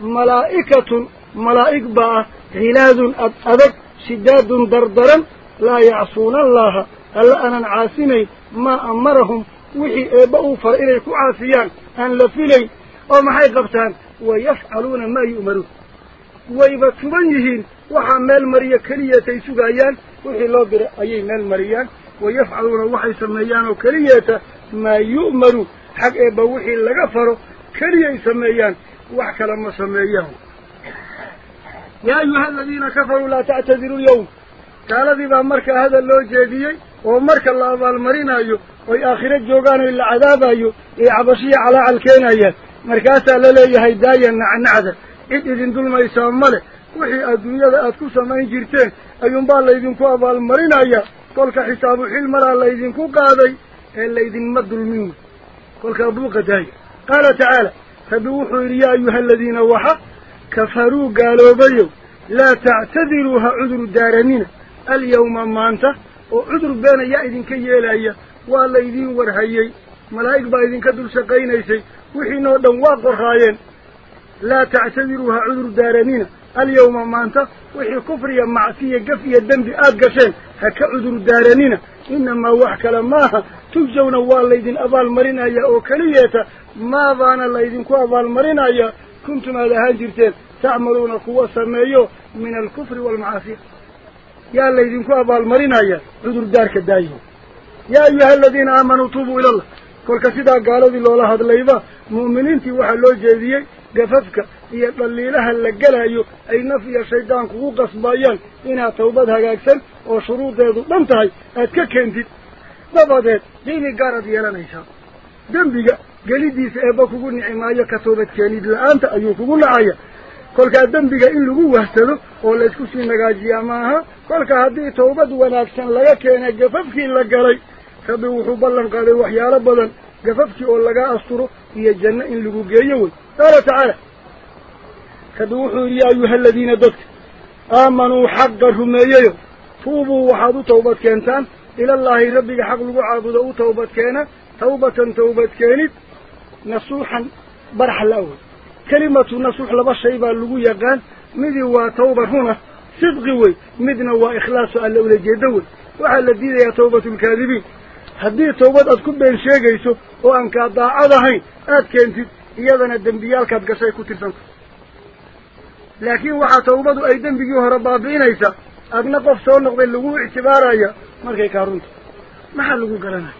ملائكة ملائك باء غلاد أدك شداد دردرا. لا يعصون الله. ألا أنا عاسمي allaha alla aanan caasinayn maa amarahum wixii eebba uu faray inay ku caasiyaan aan la filayn oo maxay qabtaan wayafcaluuna maa yu'maruun wayba tuban yihiin waxaa meel mariya keliyeetay sugaayaan wixii loo diray ayay meel mariyaan wayafcaluuna waxay sameeyaan oo keliyeeta maa yu'maruun xag eebba wixii laga faro keliyay sameeyaan wax kale ma ومرك الله بالمرين أيو وي آخرة جوغان إلا عذاب أيو إي عبشية على عالكين أيو مركاتا للي هيدايا نعن عذا إذ إذن دولما يساملي وحي الدنيا ذاتكو سمين جرتين أيو مبال ليذن كو بالمرين أيو طولك حساب حلمرا ليذن كو قاضي إلا إذن مد المين طولك أبوك داي قال تعالى فبوحوا إليا أيها الذين وحا كفروا قالوا بيو لا تعتذروا عذر الدارانين اليوم ما أنته وعذر بين يأذن كي يلاي ولا يدين ورهاي ملاك بايدن كدل شقين أيسي وحين ودم واقرهاين لا تعتبروها عذر دارنين اليوم ما أنت وحي كفري معصية قفية الدم بأدقشين هكا عذر دارنين إنما وحك لماها تجونا والله يدين أبا المرين أيها وكلية ما ظان الله يدين كو أبا المرين أيها كنتم على هنجرتين تعملون قوة سمايو من الكفر والمعافية yaa laydinku abaalmarinaya cudurdaarka daayo yaa ayuha aladiina aamanuu tuubuu ilallah kolka sidaa gaaladii loola hadlayba mu'miniintii waxaa loo jeediyey gafafka iyo dhaliilaha la gelayo ay naf iyo shaydaan kugu qasbayaan inaad tawbad hagaagsan oo shuruudeedu dhan tahay aad ka keentid dabadeed qiimi gaaraad yeelanaysaa dembiga gelidiisa eebba kugu nici maayo ka toobad keenid la-aanta ayuu kugu nacaya wahsado oo laysku sii nagaajiyaa maaha kolka haddii tawbad wanaagsan laga keenay gafafkii la galay rabbi wuxuu ballan qaaday waxyaalo badan gafafkii oo lagaa asturo iyo janno in lagu geeyo wey qaala tacaala rabbi wuxuu yidhi yaa ayuha aladiina dadka aamanuu xaqa rumeeyeyo tuubuu waxaad u tawbad keentaan ilallaahi rabbiga xaq lagu caabudo u tawbad keena tawbatan tawbad keenid nasuuxan barax la-wey tawba runa sidqi wey midna waa ikhlaasu alla ula jeedo wey waxaa la diidayaa tawbatulkaadibiin haddii tawbad aad ku been sheegayso oo aan kaa daacad ahayn aad keentid iyadana dembiyaalkaad gashay ku tirsanta laakiin waxaa tawbadu ay dembigii hore baabi'inaysaa adna qof soo noqday lagu ictibaaraya markay kaa runta maxaa lagu garanaya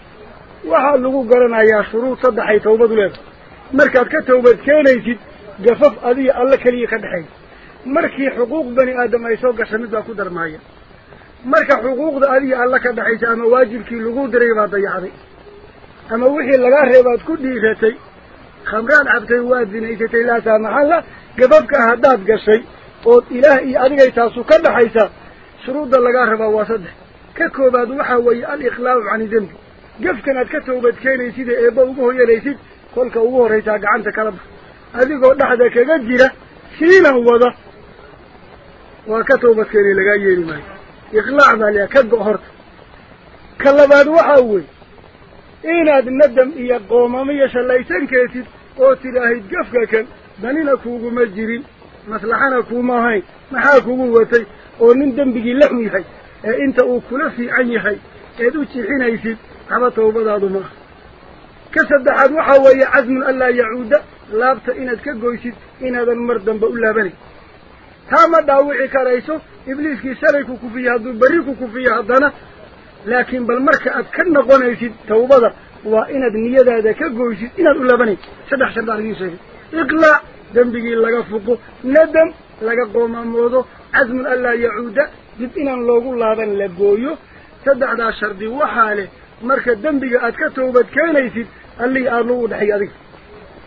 waxaa lagu garanayaa shuruud saddexay tawbadu leedahay markaad ka tawbad keenaysid bani aadam ay soo gasha mid baa ku darmaaya marka xuquuqda adiga alla ka dhexaysa ama waajibkii lagu diray baad dayacday ama wixii lagaa reebaad ku dhiiratay khamraad cabtay waad zinaysatay laa saamaxalla gafafka haddaad gashay ood ilaah iyo adigay taasu ka dhaxaysaa shuruudda lagaa rabaa waa saddex ka koobaad waxaa weeye al-iqlaacu cani dembi gefkan aad ka tawbad keenaysid ee eebba ugu hoyanaysid kolka ugu horraysaa gacanta kala bax wada waa ka tawbad keenay lagaa yeeli maayo iqlaac baa layaha ka go- horta ka labaad waxaa wey inaad nadam iyo qoomamo iyo shallaysan keetid oo tidhaahid gafka kan danina kuuguma jirin maslaxana kuuma ahayn maxaa kugu watay oo nin dembigii la xun yahay ee inta uu kula fiican yahay eed u jixinaysid waxba tawbadaadu ma aha ka saddexaad waxaa weeye casmun anlaa yacuuda goysid inaadan mar dambe u laabanayn taa ma dhaawici karayso ibliiskii shalay ku kufiye hadduu berri ku kufiye haddana laakiin bal marka aad ka noqonaysid tawbada waa inaad niyadaada ka goysid inaad u laabanaysid saddex shar baan idiin sheegay iqlaac dembigii laga fuqo nadam laga qoomamoodo casmun anlaa yacuuda dib inaan loogu laaban la gooyo saddexdaa shardi waxaa leh marka dembiga aad ka toobad keenaysid allihii aada lagu dhexay adiga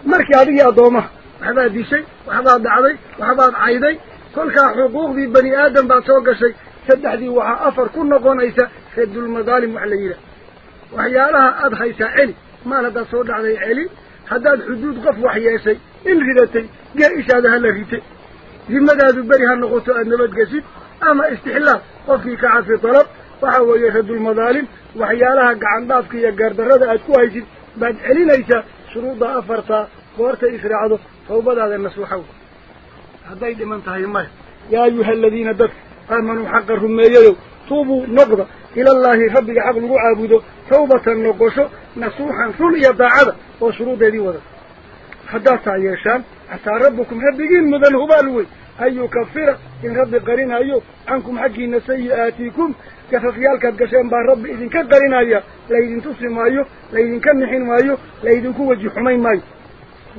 adigii addoomaha waxbaad dishay waxbaad dhacday waxbaad cayday kolkaa xuquuqdii bani aadam baad soo gashay saddexdii waxaa afar ku noqonaysa raddulmadaalim wax la yidhaah waxyaalaha aada haysaa celi maal haddaad soo dhacday celi haddaad xuduud qof wax yeeshay in ridatay gee ishaada hala rite dimadaadu beri ha noqoto aada nabadgeshid ama istixlaal qofkii ka cafi dalab waxa weeye raddulmadaalim waxyaalaha gacan dhaafka iyo gaardarrada aad ku haysid baad celinaysaa afartaa goortay israacdo tawbadaada nasuuxa wey hadday dhiman tahay maya yaa ayuha aladiina dadka aamanuu xaqa rumeeyayow tuubuu noqda ilallaahi rabbiga xaq lagu caabudo tawbatan noqosho nasuuxan run iyo daacada oo shuruuddeedii wada haddaad taa yeeshaan xataa rabbukum rabbigiin mudan hubaal wey an yukafira in rabbi qarinayo cankum xaggiina sayi'aatiikum gafafyaalkaad gasheen baa rabbi idinka qarinaya laydin tusi maayo laydinka nixin maayo laydinku weji xumayn maayo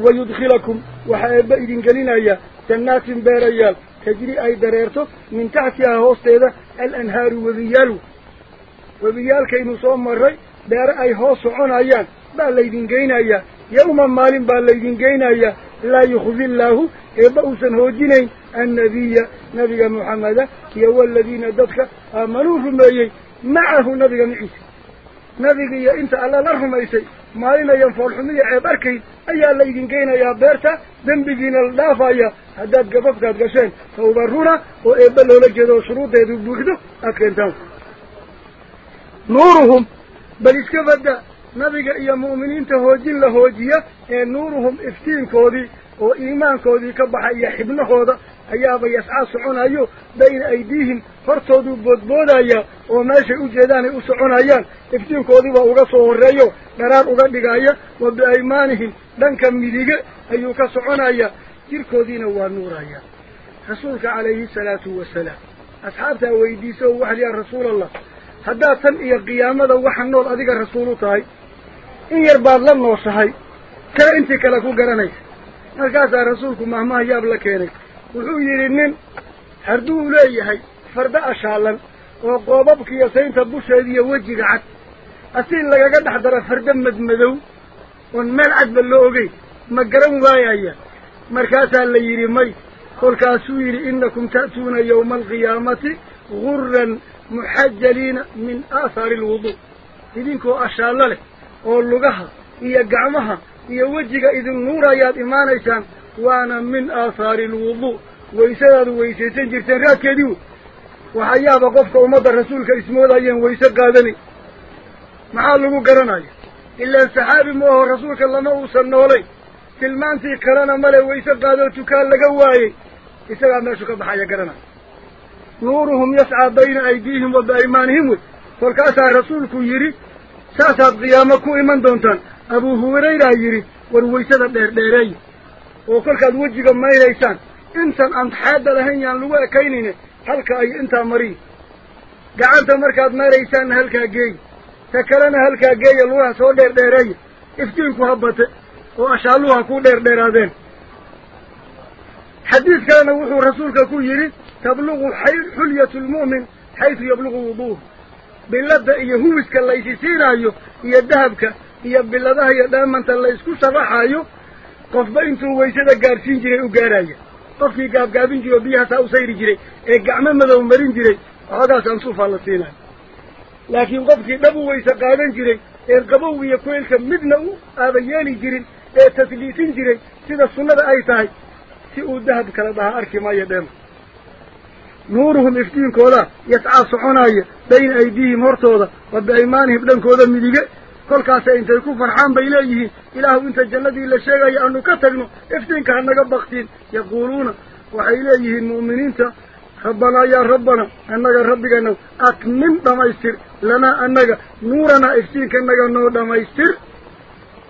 wayudkhilakum waxaa eebba idin gelinaya jannaatin beerayaal tajri ay dareerto min taxtihaa hoosteeda alanhaaru webiyaalu webiyaalkaynu soo maray beere ay hoos soconayaan baa laydin geynayaa yawma maalin baa laydin geynayaa laa yukhzi illaahu eebba uusan hoojinayn dadka aamanuu rumeeyey macahu nabiga maciisa nabiga iyo inta alla la rumaysay maalinayan foolxumiya ceeb arkayn ayaa laydin geynayaa beerta dembigiina la dhaafaya haddaad gabafkaad gasheen tawba runa oo eebba loola jeedo oo shuruuddeedu buuxdo aad keentaan nuuruhum bal iska badda nabiga iyo mu'miniinta hoojin la hoojiya ee nuuruhum iftiinkoodii oo iimaankoodii ka baxa iyo u soconayaan iftiinkoodii baa uga soo horreeyo dharaar uga dhigaya wa biaymaanihim dhanka midige ayuu ka soconaya jirkoodiina waa nuuraya rasuulka calayhi salaatu wasalaam asxaabtaa weydiisa oo waxal yaa rasuul allah haddaad tan iyo qiyaamada waxa nool adiga rasuul u tahay in yar baad la nooshahay kale intii kale ku garanaysa markaasaa rasuulku mahmaha yaab la keenay fardo ashaalan oo qoobabkiiyo saynta busheediiyo wejiga cad asiin lagaga dhex dara fardo madmadow oon meel cadba loo ogeyn ma garan waayaya markaasaa la yidhi may kolkaasuu yidhi innakum ta'tuuna yawma alqiyaamati gurran muxajaliina min aahaari alwuduu idinkoo ashaallo leh oo lugaha iyo gacmaha iyo wejiga idin nuurayaad imaanaysaan waana min aahaari alwuduu waysadaadu weysaysan jirteen raadkeedii wey waxaa yaaba qofka ummadda rasuulka ismoodayeen wayse qaadani maxaa lagu garanaya ilaan saxaabi ma aho rasuulka lama uusan noolayn tilmaantii kalena male wayse qaadoo tukaan laga waayey isagaa meeshu ka baxaya garanaya nuuruhum yascaa bayna aydiihim wa biaymaanihim wey kolkaasaa rasuulku yidhi saasaad qiyaamo ku iman aan xaadda lahayn yaan lagu ekaynayne halka ay intaa mariya gacanta markaad mayraysaanna halkaa geeya ta kalena halkaa geeya lugaha soo dheerdheereeya iftiinku ha bate oo ashaalluhu ha ku dheerdheeraadeen xadiid kalena wuxuu rasuulka ku yidhi tablugu xulyatu lmu'min xaysu yablugu wuduuhu biladda iyo huwiska laysi siinaayo iyo dahabka iyo biladaha iyo dhaamanta laysku sharaxaayo qofkii gaabgaabin jiray oo biyaha saa u sayri jiray ee gacmo madow marin jiray waxoogaas ansuufaa la siinayo laakiin qofkii dhab u weyse qaadan jiray ee qabow iyo kuleylka midna u aaba yeeli jirin ee tasliisin jiray sida sunnada ay tahay si uu dahab kala dhahaa arki maayo dheema nuuruhum iftiinkooda yascaa soconaaya bayna aydiihim hortooda wa biaymaanihim dhankooda midige ku farxaan bay leeyihiin ilaahu inta jannadii la sheegaya aanu ka tagno iftiinka hanaga baktiin yaquuluuna waxay leeyihiin mu'miniinta rabbanaa yaa rabbana annaga rabbiganow atmim dhamaystir lanaa annaga nuuranaa iftiinkanaga noo dhamaystir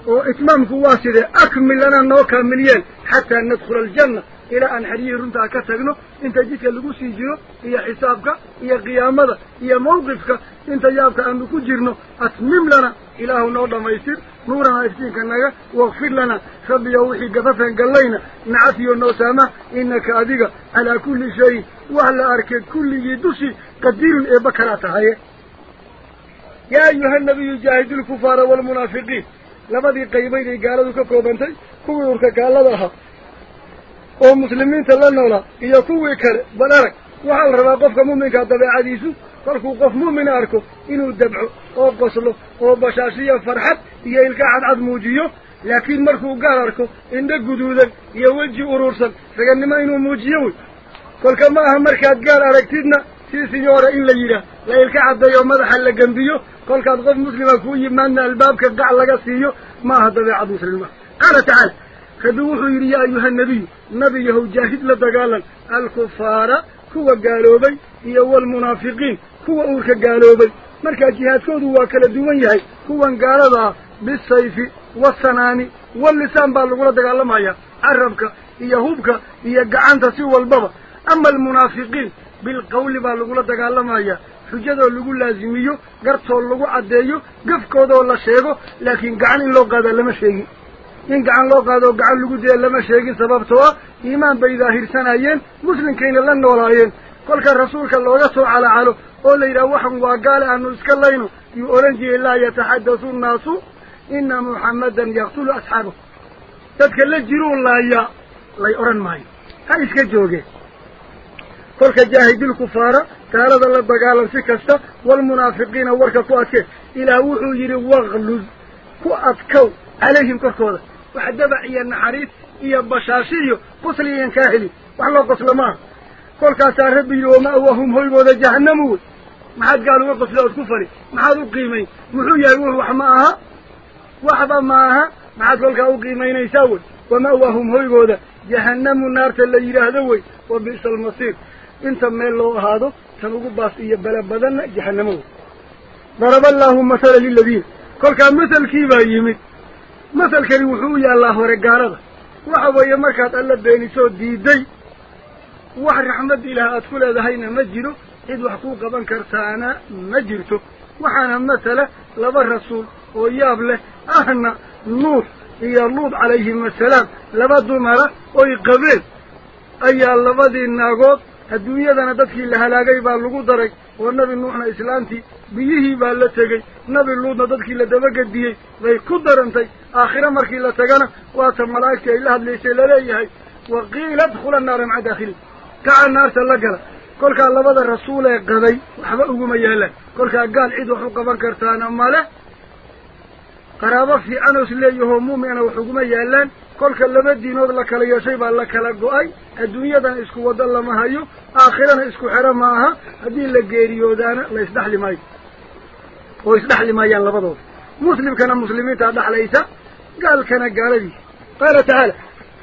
oo itmaamku waa sidee akmil lanaa noo kaamiliyeen xataa nadkhula aljanna ilaa aan xeryihii runtaa ka tagno inta jidka lagu sii jiro iyo xisaabka iyo qiyaamada iyo mawqifka inta yaabka aanu ku jirno atmim lana ilaahu noo dhamaystir nuuranaa iftiinkanaga wakfir lana rabbiyo wixii gafafan gallayna nacafiyo noo saamah inaka adiga calaa kulli shayin wax la arkay kulligii dushii qadiirun eebba kalaa tahaye yaa ayuha nabiyu jaahidu lkufaara waalmunaafiqiin labadii qaybayd ay gaaladu ka koobantay kuwii urka gaalada ahaa bal arag waxaa la rabaa qofka mu'minkaa dabeecadiisu kolkuu qof mu'mina arko inuu dabco oo qoslo oo bashaashiyo farxad iyo ilka cadcad muujiyo laakiin markuu gaal arko indho guduudan iyo weji urursan ragannimo inuu muujiyo wey kolka ma aha markaad gaal aragtidna sii sinyoora in la yidhaah la ilka caddeeyo madaxa la gembiyo kolkaad qof muslima kuu yimaadna albaabka gac laga siiyo ma aha dabeecad muslima qaala tacaala خذوه يري أيها النبي نبي يهو جاهد لدقالا الكفار كوا قالوبي يهو المنافقين كوا أورك قالوبي مركا جهاد كودوا كلا دوان يهي كوا قالبا بالصيف والسناني واللسان بالغولة دقالا مايا عربك يهوبك يقعانت سوى البابا أما المنافقين بالقول بالغولة دقالا مايا sujado lugu laazimiyo garto lugu adeeyo gafkooda la sheego laakiin gacan in loo qaado lama sheegi sheegin sababtoo ah iimaan bay daahirsanayeen muslimkayna la noolaayeen kolka rasuulka looga soo calacalo oo la yidhaha waxan waa gaale aanu iska layno yuu odhan jiray laa yataxaddathu nnaasu ina muxammadan yaktulu asxaabahu dadka la jiruu laaya lay odhan maayo ha iska joogeen kolka jaahidilkufaara gaalada la dagaalan si kasta waalmunaafiqiina warka ku adkee ilaah wuxuu yidhi wakluz ku adkow calayhim korkooda wax dabac iyo naxariis iyo bashaashi iyo qusliyan kaa heli wax loo qoslo maaha kolkaasaa rabbi yidhi wama'wahum hoygooda jahannamu wey maxaad gaal uga qosla ood ku fali maxaad u qiimayn muxuu yahay wux wax ma aha waxba ma aha maxaad kolkaa u qiimaynaysaa wey wama'wahum hoygooda jahannamu naarta la yidhaahdo wey wa bi'sa almasiir inta meel loo ahaado tan ugu baas iyo bele badanna jahannamo markaad alla beenisoo diiday wax raxmad ilaah aad ku leedahayna ma jiro cid wax kuu qaban kartaana ma jirto waxaana masala laba rasuul oo yaab leh ahna nuux iyo luud calayhim assalaam laba dumara oy qabeen ayaa labadii naagood adduunyadana dadkii la halaagay baa lagu daray oo nebi nuuxna islaantii la dabagediyey bay ku darantay aakhire markii la tagana waata malaa'igtii ay la hadlaysay laleeyahay wa qiila adkhula naara maca daakhiliin kaca naarta la gala kolkaa labada rasuul ee qaday waxba uguma yaalaan kolkaa gaal cid wax u qaban kartaana male qaraabo fiican os leeyahoo mu'mina wax uguma yaalaan kolka laba diinood la kala yeeshay baa la kala go-ay adduunyadana isku waddo lama hayo aakhirana isku xero ma aha haddii la geeriyoodaana la isdhexli maayo ويسلح لما يان لبضوه مسلم كان مسلمين تعد عليه قال كان قال لي قال تعالى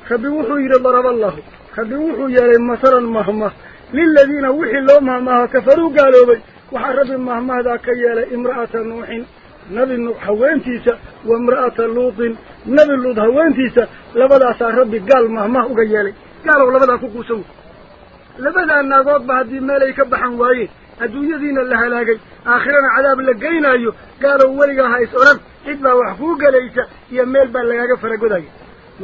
خبوحوا إلى ضرب الله خبوحوا يا مصر المهمة للذين وحي اللهم ما كفروا قالوا بي وحرب المهمة ذاك يا امرأة نوح نبي نوح وانتيسة وامرأة لوط نبي اللوط وانتيسة لبدا ربي قال مهمة وقيا لي قالوا لبدا كوكو سوك لبدا النظام بهذه الملايكة بحن وايه adduunyadiina la halaagay aakhirana cadaab la geynaayo gaalow weligaa ha is odhan cid baa wax kuu gelaysa iyo meel baa lagaaga faragodaya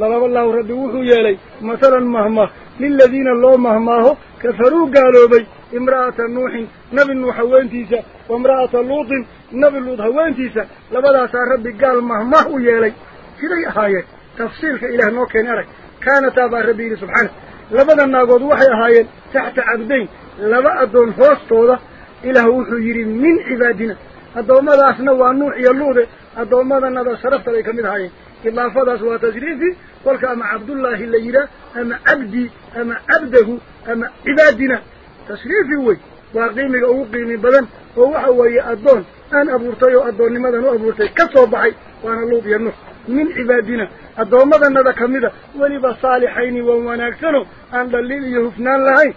lalaballahu rabbi wuxuu yeelay masalan mahmah liladiina loo mahmaaho kafaruu gaaloobay imra'ata nuuxin nabi nuux haweentiisa wa imra'ata luutin nabi luud haweentiisa labadaasaa rabbi gaal mahmah u yeelay siday ahaayeen tafsiilka ilaah noo keeni arag kaanataa baa rabbi yidhi subxaana labada naagood waxay ahaayeen taxta cabdayn لما أدون فاستوضة إله وحجير من عبادنا هذا ماذا أسنا وأنوح يلوذي هذا ماذا نظر شرفت لك من هاي إلا فضس وتجريفي قولك أما عبد الله اللي يرى أما أبدي أما عبده أما عبادنا تشريفي وي وقيمك أو قيمي بلن ووحوا يا أدون أنا أبورتي وأدون لماذا نو أبورتي كسو بحي وأنا اللوب ينوح من عبادنا الدوامة النذكر مذا ولبصالحين ومناكسنو أن دليل يهفنان لهين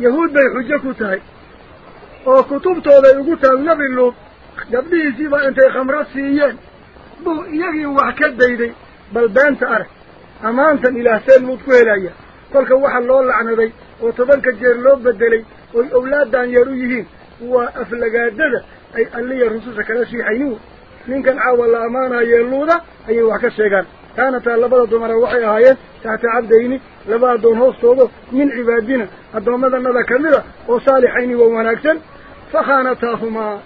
xujo ku tahay oo kutubtooday ugu tahay nebi luud gabdhihiisiibaa intay khamro siiyeen buu iyagii wax ka dayday bal beenta arag ammaantan ilaah seen luud ku helaya kolka waxa loo lacnaday oo tobanka jeer loo bedelay oy owlaaddan yar u yihiin waa aflagaadada ay alliya rususha kala shiixaynin wey ninkan caawa la ammaanayee luuda ayay wax ka sheegaan كانت لبعض دمر وحي هايين تحت عبديني لبعض دون هوستوضو من عبادنا الدوم ماذا ماذا كمدة وصالحين ومناكسن فخانتهما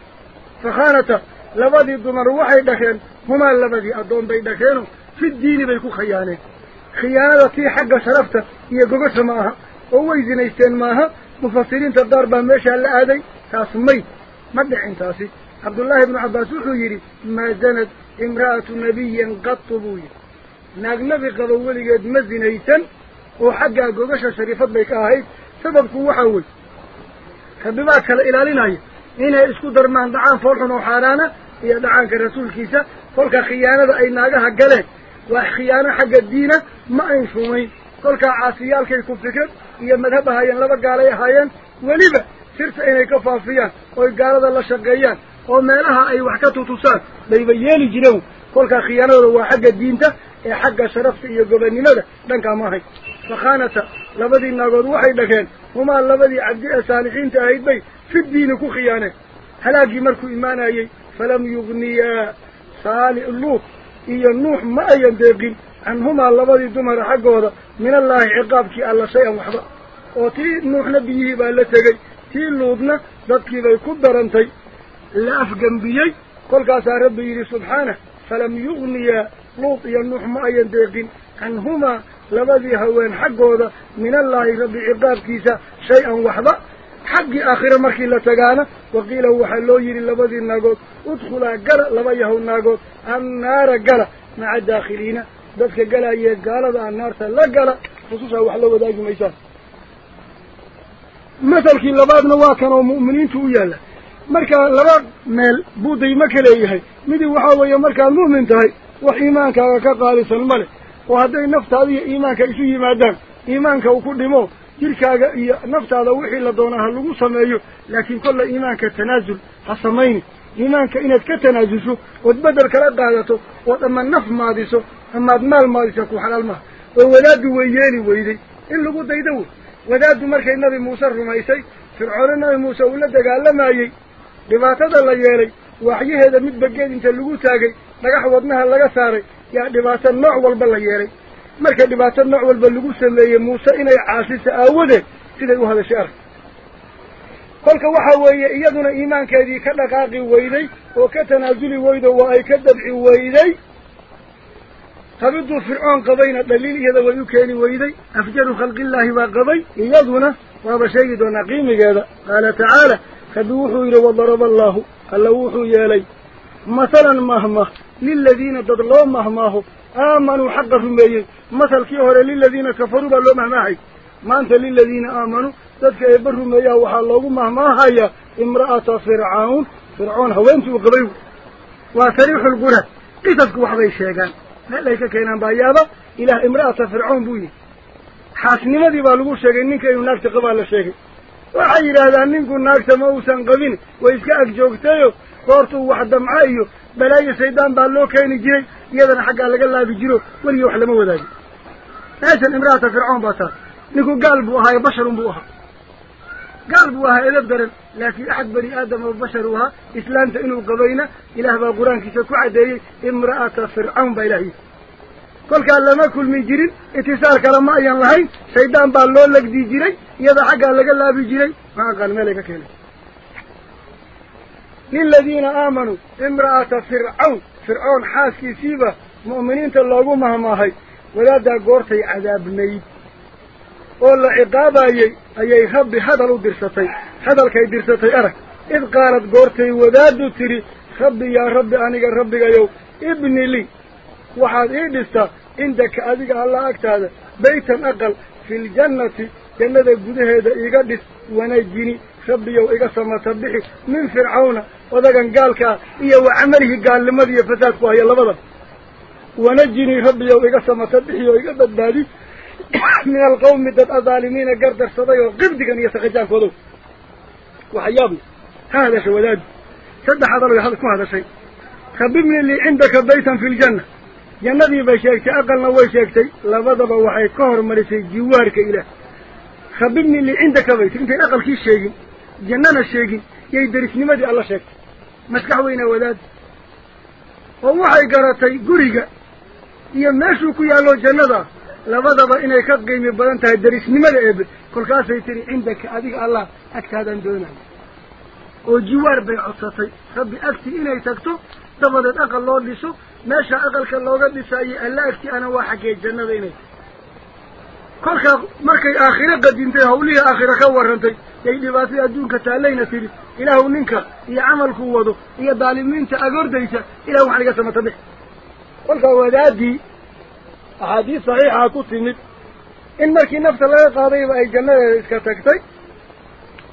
فخانت لبعض دمر وحي دخين هما لبعض الدوم بي دخينه في الدين بيكو خيانة. خيانة في حق شرفته هي قبسة معها وويزين يستين معها مفصلين تبدار بهمشة لآدي. تاسمي. مدع تاسي عبد الله بن عباس يقول ما زنت امرأة نبيا قط بوي. Naag nebi qabo weligeed ma zinaysan oo xaggaa gogasha shariifad bay ka ahayd sababku waxaa wey rabibaa kala ilaalinaya inay isku darmaan dhacaan foolxun oo xaaraana iyo dhacaanka rasuulkiisa kolka khiyaanada ay naagaha galeen waa khiyaano xagga diina ma ayn shumayn kolkaa caasiyaalkay ku fikrad iyo madhab ahaayeen laba gaalay ahaayeen weliba sirta inay ka faafiyaan oy gaalada la shaqeeyaan oo meelaha ay wax ka tutusaan bayba yeeli jireen kolkaa khiyaanadooda waa xagga diinta iyo gobonnimada dhankaa ma ahayn fakhaanata labadii naagood waxay dhakeen humaa labadii cabdi ee saalixiinta ahayd bay fi diini ku khiyaaneen halaaggii markuu imaanayey falam yugniyaa saali luut iyo nuux ma ayan deeqin canhumaa labadii dumara xaggooda min allaahi ciqaabkii alla shay-an waxba oo tii nuuxna biyihii baa la tegey tii luudna dadkiibay ku darantay la afgembiyey kolkaasaa rabbi yidhi subxaanah falam yugniyaa canhumaa labadii haween xaggooda min allaahi rabbi ciqaabkiisa shay-an waxba xaggii aakhire markii la tagaana waqiila waxaa loo yidhi labadii naagood udkhulaa gala laba yahow naagood annaara gala maca daakhiliina dadka galayee gaalada a naarta la gala rusushaa wax la wadaagi maysaan masalkii labaadna waa kan oo mu'miniintu u yaalla markaa laba meel buu daymo ka leeyahay midii waxaa weeye markaad mu'min tahay dhimo jirkaaga iyo naftaada wixii la doonaa ha lagu sameeyo laakiin kolla iimaanka tanaasul ha samayni iimaanka inaad ka tanaasusho ood bedel kala qaadato ood ama naf maadiso amaad maal maadisa ku xalaal maha oo wadaaddu way yeeli weyday in lagu daydo wey wadaaddu markay nabi muuse rumaysay fircoone nabi muuse uu la dagaalamayey dhibaatada la yeelay waxyaheeda midba geed inta lagu taagay لقاح وضنها لقا ساري يا دباسة نوع والبلا ياري مركا دباسة نوع والبلا لقوصة اللي موسى إني عاسيسة أوده سيدهو هذا شعر قولك وحاوية إيادنا إيمان كذي كالاقاقي ويدي وكتنازولي ويدو وآي كالدبعي ويدي تبدو فرعون قضينا دليل إيادو ويوكيني ويدي أفجر خلق الله ما قضي إيادنا وهذا وابا شايدو نقيمي قال تعالى فدوحوا إلى وضرب الله قال لوحوا يا لي aamanuu xaqa rumeeyey masalkii hore liladiina kafaruu baa loo mahmaahay maanta liladiina aamanuu dadka eebba rumeeyaha waxaa loogu mahmaahayaa imra'ata fircawn fircoon haweentii uu qabay waa sariixulqura qisasku waxbay sheegaan meel ay ka keenaan baa yaaba ilaah imra'ata fircoon buu yihi xaasnimadii baa lagu sheegay ninka inuu naagta qabaa la sheegay waxay yidhaahdaan ninku naagta ma uusan qabin way xaggaa laga laabi jiro weligii wax lama wadaagin meeshan imra'ata fircoon baa taas ninku gaal buu ahaayo basharun buu ahaa gaal buu ahaa edab daran laakiin axad bani aadam oo bashar uu ahaa islaamta inuu qabayna ilaah baa qur-aankiisa ku caddeeyey imra'ata fircawn baa ilaah yidhi kolkaa lama kulmi jirin itisaal kale ma ayan lahayn shaydaan baa loo legdi jiray iyada xaggaa laga laabi jiray ma aqaan meelay ka keenay liladiina aamanuu imra'ata fircawn fircoon xaaskiisiiba mu'miniinta loogu mahmaahay wadaaddaa goortay cadaabnayd oo la ciqaabayey ayay rabbi hadal u dirsatay hadalkay dirsatay arag id qaalad goortay wadaaddu tidhi rabbi yaa rabbi aniga rabbigayow ibni lii waxaad ii dhistaa cindaka adiga alla agtaada baytan aqal fi ljannati jannada gudaheeda iga dhis wanajini rabbiyow iga سبيو إقصما تبيحي من فرعون وذقن قال كا إيا وعمله قال لماذا يفتاتك وهي اللبضة ونجني ربيو إقصما تبيحي وإقصد بادي من القوم دات أظالمين قردر صدي وقبدك أن يسخجان فضو. وحيابي. هذا شو ولاد. سد حضر ويحضرك ما هذا شيء. خبيبني اللي عندك بيتا في الجنة. جندي بشيكت أقل نوي شيكت. لبضة وحي كهر مرسي جوارك إله. خبيبني اللي عندك بيت. انت أقل كيش شيء. Derisnimadii alla sheegtay maskax weyna wadaadi oo waxay garatay guriga iyo meeshuu ku yaallo jannada labadaba inay ka qiimi badan tahay derisnimada eebe kolkaasay tidhi cindaka adiga allah agtaadaan doonayo oo jiwaar bay codsatay rabbi agtii inay tagto dabadeed aqal loo dhiso meesha aqalka looga dhisaayo alla agti ana waa xaggee jannada inay aakhiro ka warrantay yay dhibaatay adduunka taallayna tidhi ilaahu ninka iyo camalkuu wado iyo daalimiinta agordaysa ilahu waxaan iga samata bix kolkaa wadaadii axaadiis saxiixaa ku timid in markii nafta laga qaadayba ay jannadeeda iska tagtay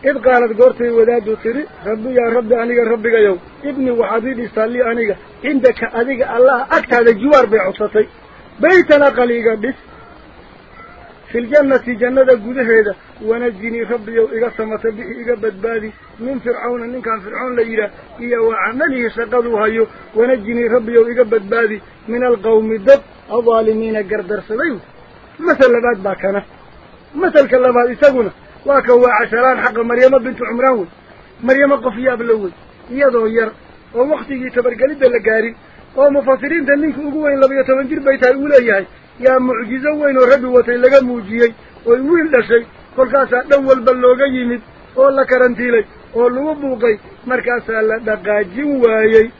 id qaalad goortay wadaadu tidhi rabbi yaa rabbi aniga rabbigayow ibni waxaad ii dhistaa lii aniga cindaka adiga allah agtaada jiwaar bay codsatay baytan aqal iga dhis في الجنة في جنة جوده هذا ونجني ربي وإقسم تبي إقبت بادي من فرعون إن كان فرعون ليلة هي وعمله سقطوا هيو ونجني ربي وإقبت بادي من القوم الدب الظالمين قردر سليو مثل لباد باكنا مثل كلباد إساقنا واك هو عشران حق مريم بنت عمران مريم قفيا بالأول هي ضوير ووقت يتبرقل دلقاري ومفاصلين دلنك أقوى إن لبيتبنجر بيتها الأولى هي dhan walba looga yimid oo la karantiilay oo lagu buuqay markaasaa la dhaqaajin waayey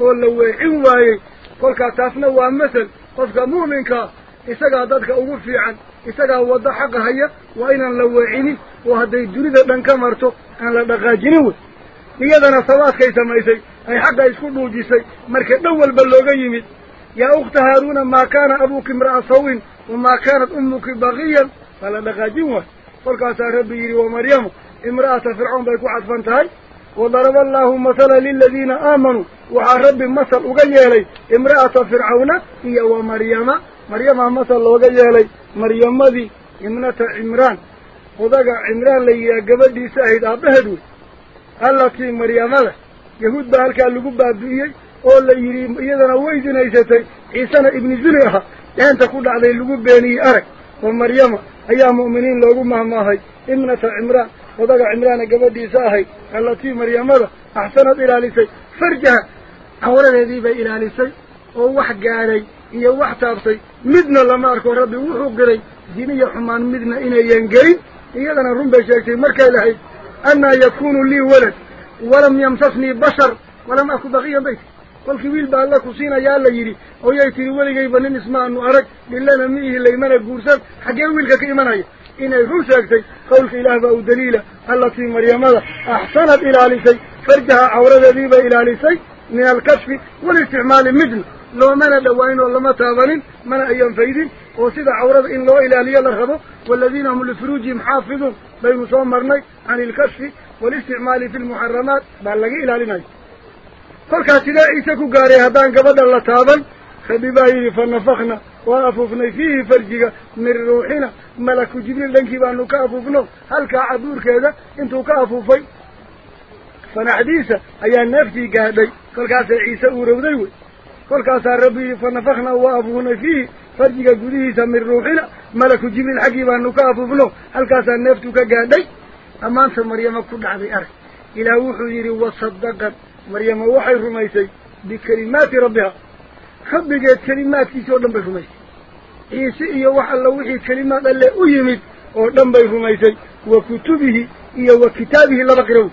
oo la weecin waayey kolkaa taasna waa masel qofka mu'minkaa isagaa dadka ugu fiican isagaa waddo xaqa haya waa inaan la weecinin oo hadday dunida dhan ka marto aan la dhaqaajinin wey iyadana sawaadkay samaysay ay xaqa isku dhuujisay marka dhan walba looga yimid yaa ukhta haaruuna maa kaana abuuki imra'a sawin wamaa kaanat ummuki baqiyan waa la dhaqaajin waay kolkaasaa rabbi yidhi wa maryamu imra'ata fircoon bay ku cadfan tahay wadaraba allaahu masala liladiina aamanuu waxaa rabbi masal uga yeelay imra'ata fircawna iyo wa maryama maryamaa masal looga yeelay maryamadii ibnata cimraan odaga cimraan la yidhaha gabadhiisa ولا يريد يدنا ويدنا يجتاي عيسانا ابن زنيها لأن تقول على اللقوب بيني أرك ومريم أيها مؤمنين لقوب مهما هاي إمنة عمران وضاق عمران قبضي ساهي التي مريم هذا أحسنت إلى لسي فرجها أولا يذيب إلى لسي ووحق علي إيا وحق تابسي مدنا لما أركو ربي وحق لي ديني حمان مدنا إنا ينقين إيادنا رنبا شاكسي مركا لحي أنا يكون لي ولد ولم يمسسني بشر ولم أكو بغيا بيتي قل كويل بعلا كوسينا يا الله يري أو يا تروي جاي بنين اسمع إنه أرك بالله نميه اللي منا جورسات حاجة ويل كي هي إن الروس أكثي قل في الله ودليله الله في مريم الله أحسنت إلى شيء فرجها عورد ذيبة إلى علي شيء من الكشف والاستعمال مدن لو منا دواين ولا ما تابلين منا أيام فيدي وسيد عورد إن لو إلى لي الله خبو والذين هم الفروج محافظون بين صومرني عن الكشف والاستعمال في المحرمات بلقي إلى لسي rabbi baa yidhi fa nafakna waa afuufnay fiihi farjiga min ruuxina malaku jibriil dhankii baanu ka afuufno halkaa cabuurkeeda intuu ka afuufay fanaxdiisa ayaa neeftii gaadhay kolkaasay ciise uurowday wey kolkaasaa rabbi yidhi fa nafakna waa afuufnay fiihi farjiga gudihiisa min ruuxina malaku jibriil xaggii baanu ka afuufno halkaasaa neeftu ka gaadhay ammaanta maryamo ku dhacday arag ilaah wuxuu yidhi wasadaqad مريم وحي رميسي بكلمات ربها خبجت كلمات يسوع دم بيرميس عيسى يوحى الله وحي كلمات الله أيمت ودم بيرميس وكتبه إيه وكتابه الله بقرأه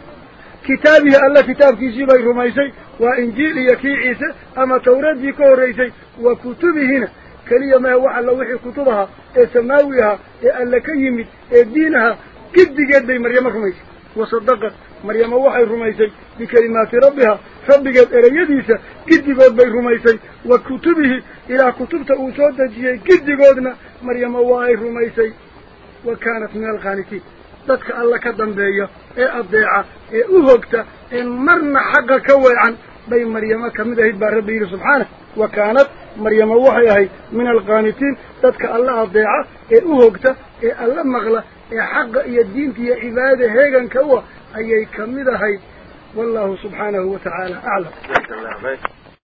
كتابه الله كتاب يسوع بيرميس وإنجيل يكي عيسى أما توراة يكون رئيس وكتبه هنا كلمة يوحى الله وحي كتبها السماوية إيه الله كيمت الدينها كد جد مريم رميس وصدقت مريم وحي رميسي بكلمات ربها. ربك إليديسة قد قد بي رميسي وكتبه إلى كتبت أسودة جيه قد قدنا. مريم وحي رميسي وكانت من الغانتي. ذاتك الله كدن بي اي أضيعة اي أهوكت اي مرنا حق كوي عن بي مريم كمده بار ربي سبحانه. وكانت مريم وحيهي من القانتين ذاتك الله أضيعة اي أهوكت اي الله مغلى إيه حق إيه يا دينتي إيه يا عبادة هيغن كوه أي كمدهي والله سبحانه وتعالى أعلم.